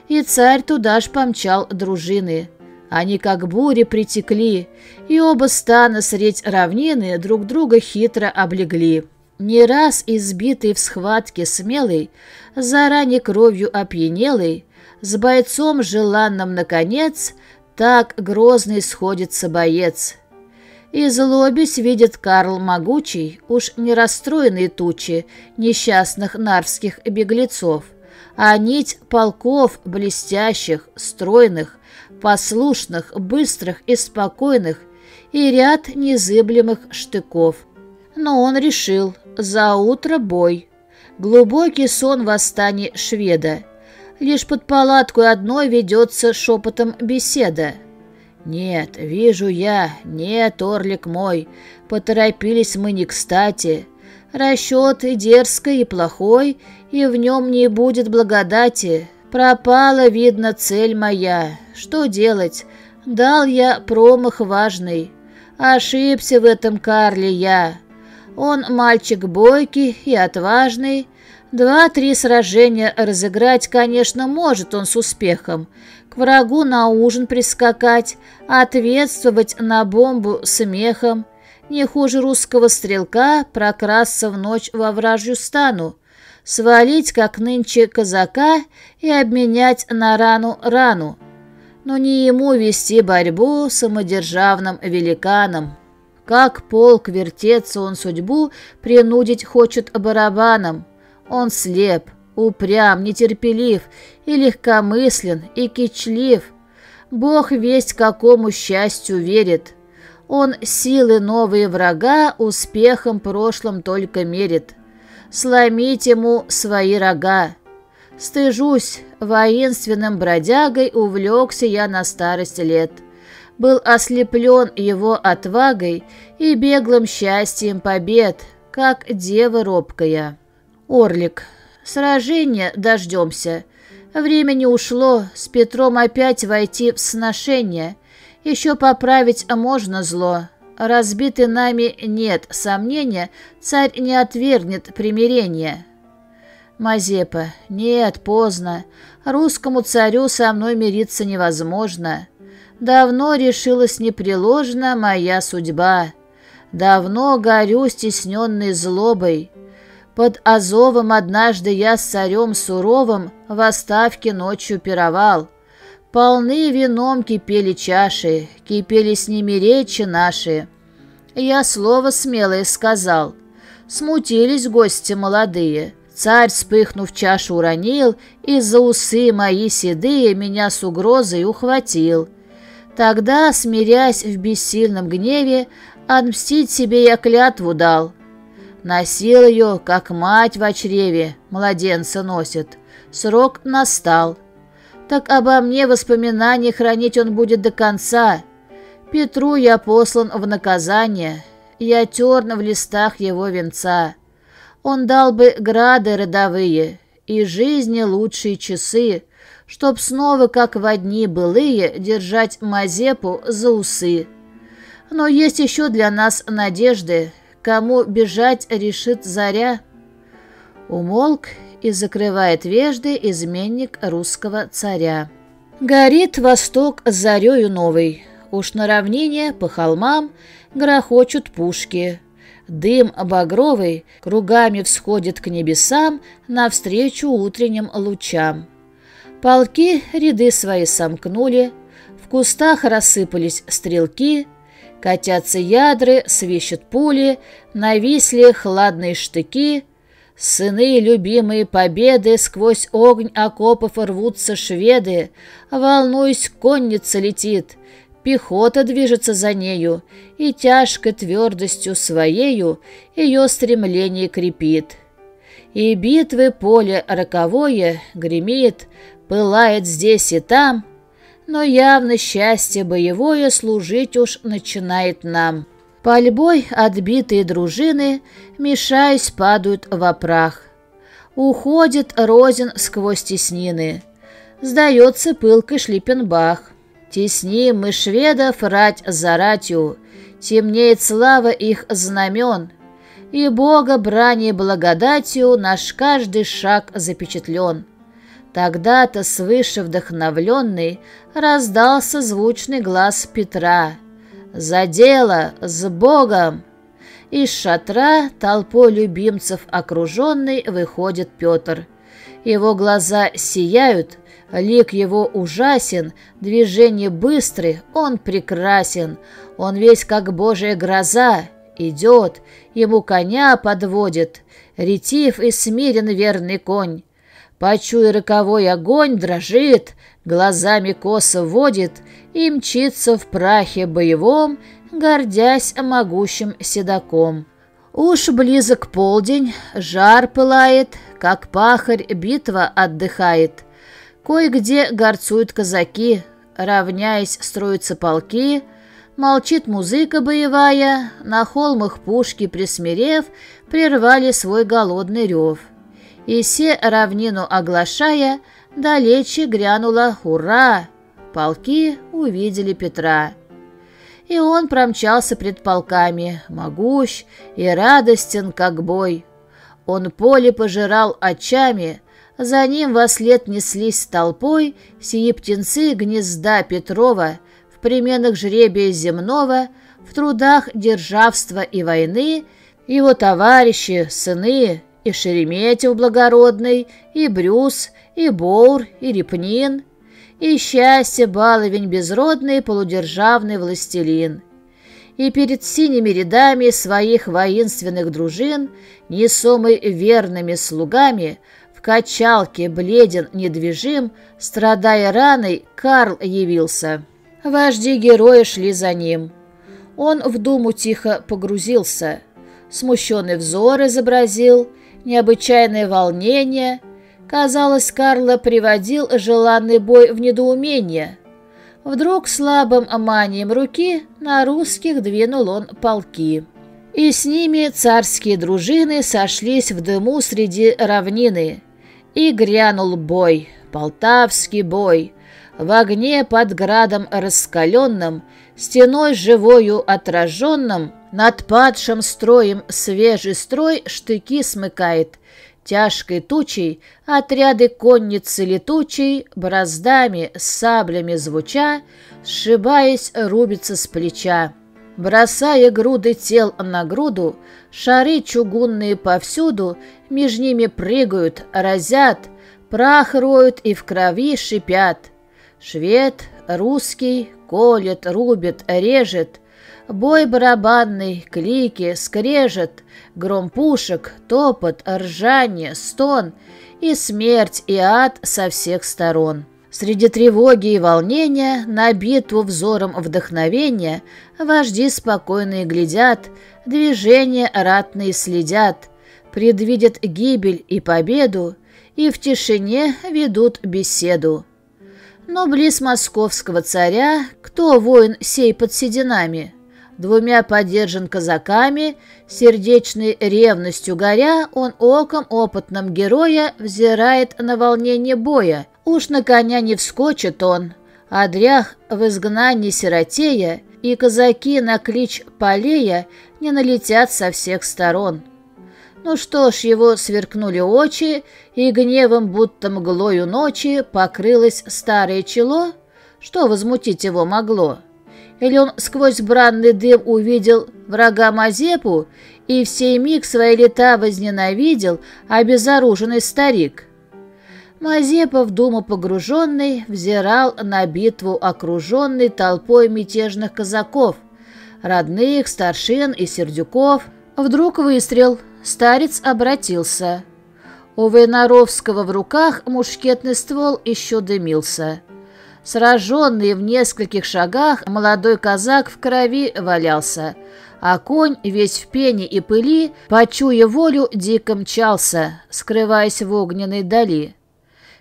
И царь туда ж помчал дружины. Они как бури притекли, и оба стана средь равнины друг друга хитро облегли. Не раз избитый в схватке смелый, заранее кровью опьянелый, с бойцом желанным, наконец, так грозный сходится боец. И злобись видит Карл Могучий, уж не расстроенные тучи несчастных нарвских беглецов, а нить полков блестящих, стройных, послушных, быстрых и спокойных, и ряд незыблемых штыков. Но он решил, за утро бой. Глубокий сон восстания шведа. Лишь под палаткой одной ведется шепотом беседа. «Нет, вижу я, нет, орлик мой, поторопились мы не кстати. Расчет и дерзкий, и плохой, и в нем не будет благодати. Пропала, видно, цель моя. Что делать? Дал я промах важный. Ошибся в этом Карле я. Он мальчик бойкий и отважный. Два-три сражения разыграть, конечно, может он с успехом, врагу на ужин прискакать, ответствовать на бомбу смехом. Не хуже русского стрелка прокрасться в ночь во вражью стану, свалить, как нынче, казака и обменять на рану рану. Но не ему вести борьбу самодержавным великаном. Как полк вертеться он судьбу принудить хочет барабаном. Он слеп, упрям, нетерпелив и легкомыслен, и кичлив. Бог весть какому счастью верит. Он силы новые врага успехом прошлым только мерит. Сломить ему свои рога. Стыжусь, воинственным бродягой увлекся я на старость лет. Был ослеплен его отвагой и беглым счастьем побед, как дева робкая. Орлик. Сражения дождемся. Времени ушло, с Петром опять войти в сношение. Еще поправить можно зло. Разбиты нами нет сомнения, царь не отвергнет примирение. Мазепа. Нет, поздно. Русскому царю со мной мириться невозможно. Давно решилась непреложно моя судьба. Давно горю стесненной злобой. Под Азовом однажды я с царем суровым в оставке ночью пировал. Полны вином кипели чаши, кипели с ними речи наши. Я слово смелое сказал. Смутились гости молодые. Царь, вспыхнув чашу, уронил, и за усы мои седые меня с угрозой ухватил. Тогда, смирясь в бессильном гневе, отмстить себе я клятву дал. Носил ее, как мать в чреве младенца носит. Срок настал. Так обо мне воспоминания хранить он будет до конца. Петру я послан в наказание. Я терн в листах его венца. Он дал бы грады родовые и жизни лучшие часы, чтоб снова, как в одни былые, держать Мазепу за усы. Но есть еще для нас надежды, Кому бежать решит заря. Умолк и закрывает вежды изменник русского царя. Горит восток зарею новой. Уж на равнине по холмам грохочут пушки. Дым багровый кругами всходит к небесам навстречу утренним лучам. Полки ряды свои сомкнули, В кустах рассыпались стрелки, катятся ядры, свищут пули, нависли хладные штыки. Сыны любимые победы, сквозь огонь окопов рвутся шведы, волнуясь, конница летит, пехота движется за нею, и тяжкой твердостью своею ее стремление крепит. И битвы поле роковое гремит, пылает здесь и там, но явно счастье боевое служить уж начинает нам. Пальбой отбитые дружины, мешаясь, падают в опрах. Уходит Розин сквозь теснины. Сдается пылкой Шлиппенбах. Тесним мы шведов рать за ратью, Темнеет слава их знамен, И Бога брани благодатью Наш каждый шаг запечатлен. Тогда-то свыше вдохновленный Раздался звучный глаз Петра. «За дело! С Богом!» Из шатра толпой любимцев окруженный выходит Петр. Его глаза сияют, Лик его ужасен, движение быстрый, он прекрасен. Он весь как божья гроза, идет, ему коня подводит. Ретив и смирен верный конь. Почуя роковой огонь, дрожит, глазами косо водит и мчится в прахе боевом, гордясь могущим седаком. Уж близок полдень, жар пылает, как пахарь битва отдыхает. Кое-где горцуют казаки, равняясь строятся полки, молчит музыка боевая, на холмах пушки присмирев, прервали свой голодный рев. И все равнину оглашая, далече грянула «Ура!» Полки увидели Петра. И он промчался пред полками, могущ и радостен, как бой. Он поле пожирал очами, за ним во след неслись толпой сии птенцы гнезда Петрова, в применах жребия земного, в трудах державства и войны, его товарищи, сыны, и Шереметьев благородный, и Брюс, и Боур, и Репнин, и счастье баловень безродный полудержавный властелин. И перед синими рядами своих воинственных дружин, несомый верными слугами, в качалке, бледен, недвижим, страдая раной, Карл явился. Вожди героя шли за ним. Он в думу тихо погрузился. Смущенный взор изобразил, необычайное волнение. Казалось, Карла приводил желанный бой в недоумение. Вдруг слабым манием руки на русских двинул он полки. И с ними царские дружины сошлись в дыму среди равнины. И грянул бой, полтавский бой, в огне под градом раскаленным, стеной живою отраженным, над падшим строем свежий строй штыки смыкает, тяжкой тучей отряды конницы летучей, браздами, саблями звуча, сшибаясь, рубится с плеча. Бросая груды тел на груду, шары чугунные повсюду, меж ними прыгают, разят, прах роют и в крови шипят. Швед, русский, колет, рубит, режет, бой барабанный, клики, скрежет, гром пушек, топот, ржание, стон и смерть и ад со всех сторон. Среди тревоги и волнения на битву взором вдохновения вожди спокойные глядят, движения ратные следят, предвидят гибель и победу и в тишине ведут беседу. Но близ московского царя кто воин сей под сединами? Двумя поддержан казаками, сердечной ревностью горя, он оком опытным героя взирает на волнение боя, Уж на коня не вскочит он, а дрях в изгнании сиротея, и казаки на клич полея не налетят со всех сторон. Ну что ж, его сверкнули очи, и гневом, будто мглою ночи, покрылось старое чело? Что возмутить его могло? Или он сквозь бранный дым увидел врага Мазепу и в сей миг свои лета возненавидел обезоруженный старик? Мазепа в думу погруженный взирал на битву, окруженный толпой мятежных казаков, родных, старшин и сердюков. Вдруг выстрел, старец обратился. У Войнаровского в руках мушкетный ствол еще дымился. Сраженный в нескольких шагах, молодой казак в крови валялся, а конь, весь в пене и пыли, почуя волю, дико мчался, скрываясь в огненной дали.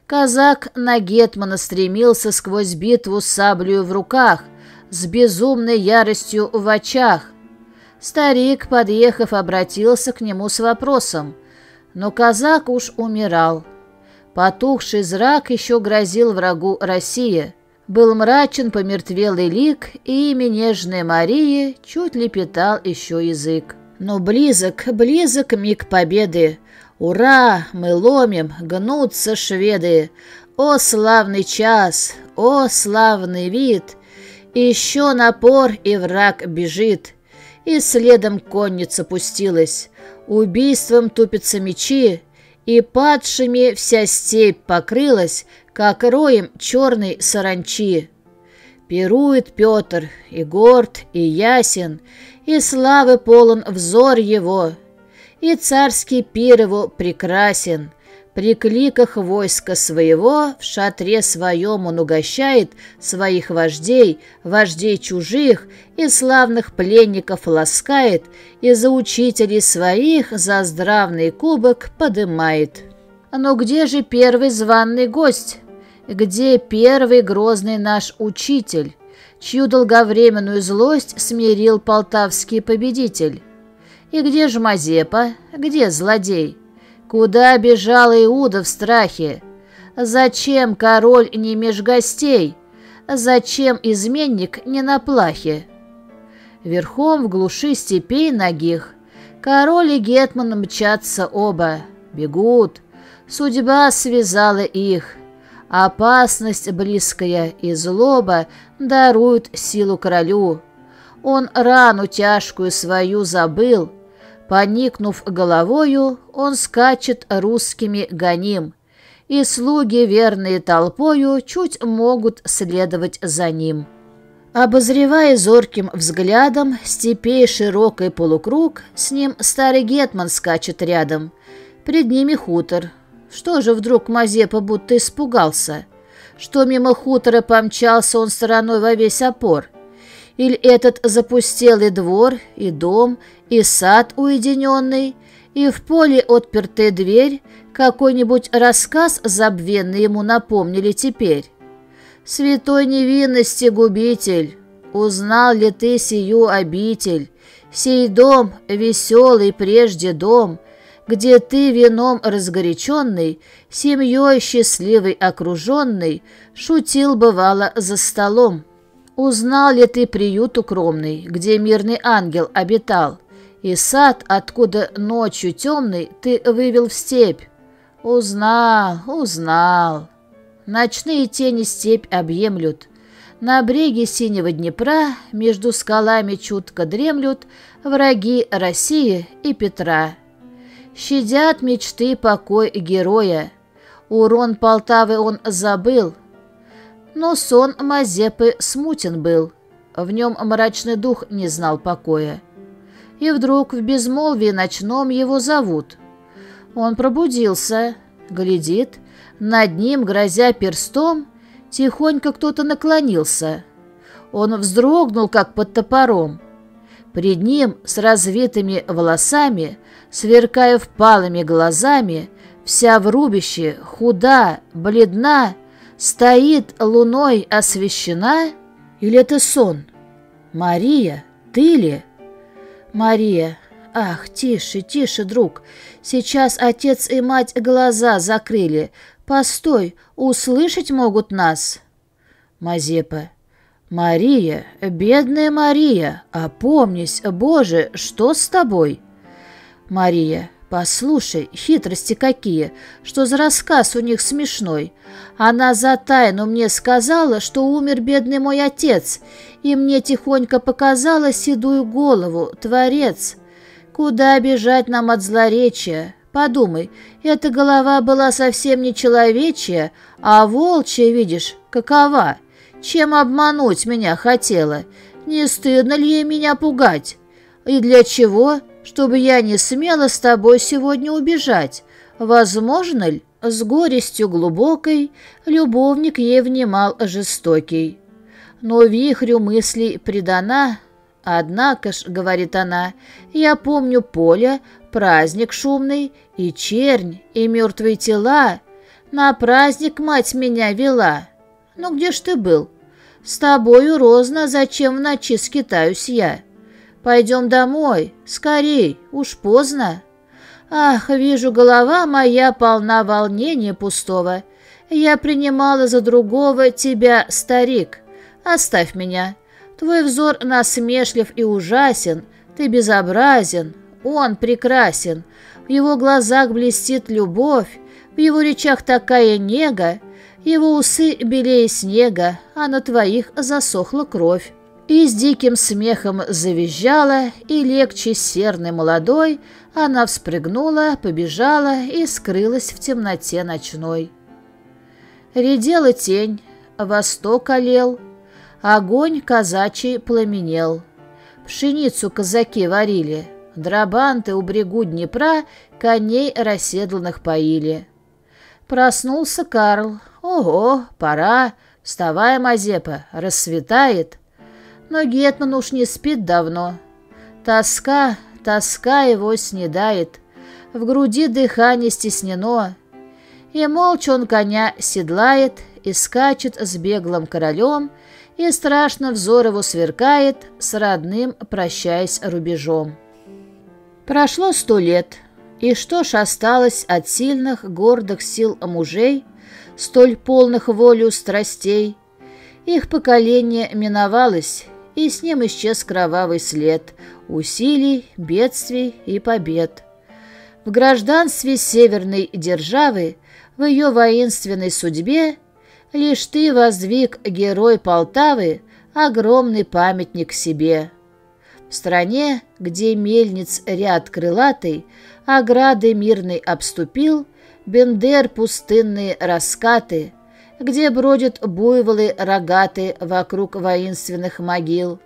Казак на Гетмана стремился сквозь битву с саблею в руках, с безумной яростью в очах. Старик, подъехав, обратился к нему с вопросом, но казак уж умирал. Потухший зрак еще грозил врагу России. Был мрачен помертвелый лик, и имя нежной Марии чуть лепетал еще язык. Но близок, близок миг победы. Ура! Мы ломим, гнутся шведы. О, славный час! О, славный вид! Еще напор, и враг бежит. И следом конница пустилась. Убийством тупятся мечи, и падшими вся степь покрылась, как роем черной саранчи. Пирует Петр, и горд, и ясен, и славы полон взор его — и царский пир его прекрасен. При кликах войска своего в шатре своем он угощает своих вождей, вождей чужих, и славных пленников ласкает, и за учителей своих за здравный кубок подымает. Но где же первый званный гость? Где первый грозный наш учитель, чью долговременную злость смирил полтавский победитель? И где же Мазепа? Где злодей? Куда бежал Иуда в страхе? Зачем король не меж гостей? Зачем изменник не на плахе? Верхом в глуши степей ногих Король и Гетман мчатся оба, бегут. Судьба связала их. Опасность близкая и злоба даруют силу королю. Он рану тяжкую свою забыл, Поникнув головою, он скачет русскими гоним, и слуги, верные толпою, чуть могут следовать за ним. Обозревая зорким взглядом степей широкой полукруг, с ним старый гетман скачет рядом. Пред ними хутор. Что же вдруг Мазепа будто испугался? Что мимо хутора помчался он стороной во весь опор? Или этот запустелый двор и дом, и сад уединенный, и в поле отпертая дверь, какой-нибудь рассказ забвенный ему напомнили теперь. «Святой невинности губитель, узнал ли ты сию обитель, сей дом, веселый прежде дом, где ты вином разгоряченный, семьей счастливой окруженный, шутил бывало за столом?» Узнал ли ты приют укромный, где мирный ангел обитал, и сад, откуда ночью темный ты вывел в степь? Узнал, узнал. Ночные тени степь объемлют. На бреге синего Днепра между скалами чутко дремлют враги России и Петра. Щадят мечты покой героя. Урон Полтавы он забыл — но сон Мазепы смутен был, в нем мрачный дух не знал покоя. И вдруг в безмолвии ночном его зовут. Он пробудился, глядит, над ним, грозя перстом, тихонько кто-то наклонился. Он вздрогнул, как под топором. Пред ним с развитыми волосами, сверкая впалыми глазами, вся в рубище, худа, бледна, стоит луной освещена? Или это сон? Мария, ты ли? Мария, ах, тише, тише, друг. Сейчас отец и мать глаза закрыли. Постой, услышать могут нас. Мазепа. Мария, бедная Мария, опомнись, Боже, что с тобой? Мария. «Послушай, хитрости какие, что за рассказ у них смешной. Она за тайну мне сказала, что умер бедный мой отец, и мне тихонько показала седую голову, творец. Куда бежать нам от злоречия? Подумай, эта голова была совсем не человечья, а волчья, видишь, какова? Чем обмануть меня хотела? Не стыдно ли ей меня пугать? И для чего? Чтобы я не смела с тобой сегодня убежать. Возможно ли? С горестью глубокой любовник ей внимал жестокий. Но вихрю мыслей предана, однако ж, говорит она, я помню поле, праздник шумный, и чернь, и мертвые тела. На праздник мать меня вела. Ну где ж ты был? С тобою розно, зачем в ночи скитаюсь я? Пойдем домой, скорей, уж поздно. Ах, вижу, голова моя полна волнения пустого. Я принимала за другого тебя, старик. Оставь меня. Твой взор насмешлив и ужасен, ты безобразен, он прекрасен. В его глазах блестит любовь, в его речах такая нега, его усы белее снега, а на твоих засохла кровь. И с диким смехом завизжала, и легче серной молодой она вспрыгнула, побежала и скрылась в темноте ночной. Редела тень, восток олел, огонь казачий пламенел. Пшеницу казаки варили, драбанты у брегу Днепра коней расседланных поили. Проснулся Карл. Ого, пора, вставай, Мазепа, рассветает. Но Гетман уж не спит давно. Тоска, тоска его снедает, в груди дыхание стеснено, и молча он коня седлает и скачет с беглым королем, и страшно взор его сверкает, с родным прощаясь рубежом. Прошло сто лет, и что ж осталось от сильных, гордых сил мужей, столь полных волю страстей? Их поколение миновалось, и с ним исчез кровавый след усилий, бедствий и побед. В гражданстве северной державы, в ее воинственной судьбе, лишь ты воздвиг, герой Полтавы, огромный памятник себе. В стране, где мельниц ряд крылатый, ограды мирный обступил, Бендер пустынные раскаты, где бродят буйволы рогаты вокруг воинственных могил.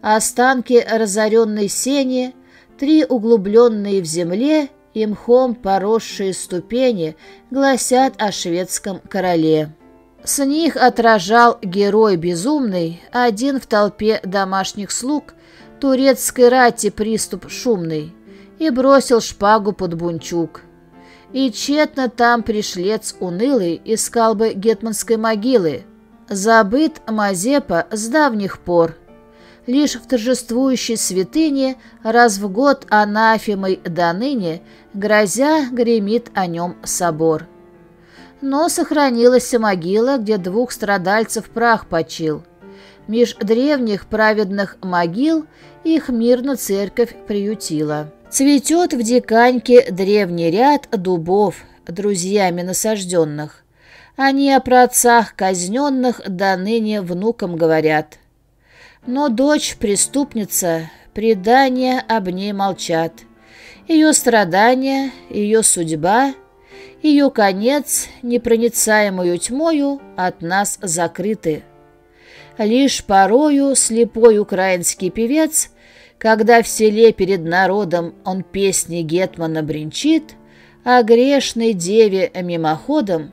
Останки разоренной сени, три углубленные в земле и мхом поросшие ступени гласят о шведском короле. С них отражал герой безумный, один в толпе домашних слуг, турецкой рати приступ шумный, и бросил шпагу под бунчук. И тщетно там пришлец унылый искал бы гетманской могилы. Забыт Мазепа с давних пор. Лишь в торжествующей святыне раз в год анафемой до ныне, грозя, гремит о нем собор. Но сохранилась могила, где двух страдальцев прах почил. Меж древних праведных могил их мирно церковь приютила. Цветет в диканьке древний ряд дубов, друзьями насажденных. Они о праотцах казненных до ныне внукам говорят. Но дочь преступница, предания об ней молчат. Ее страдания, ее судьба, ее конец, непроницаемую тьмою, от нас закрыты. Лишь порою слепой украинский певец — когда в селе перед народом он песни Гетмана бренчит, а грешной деве мимоходом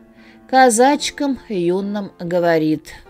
казачкам юным говорит —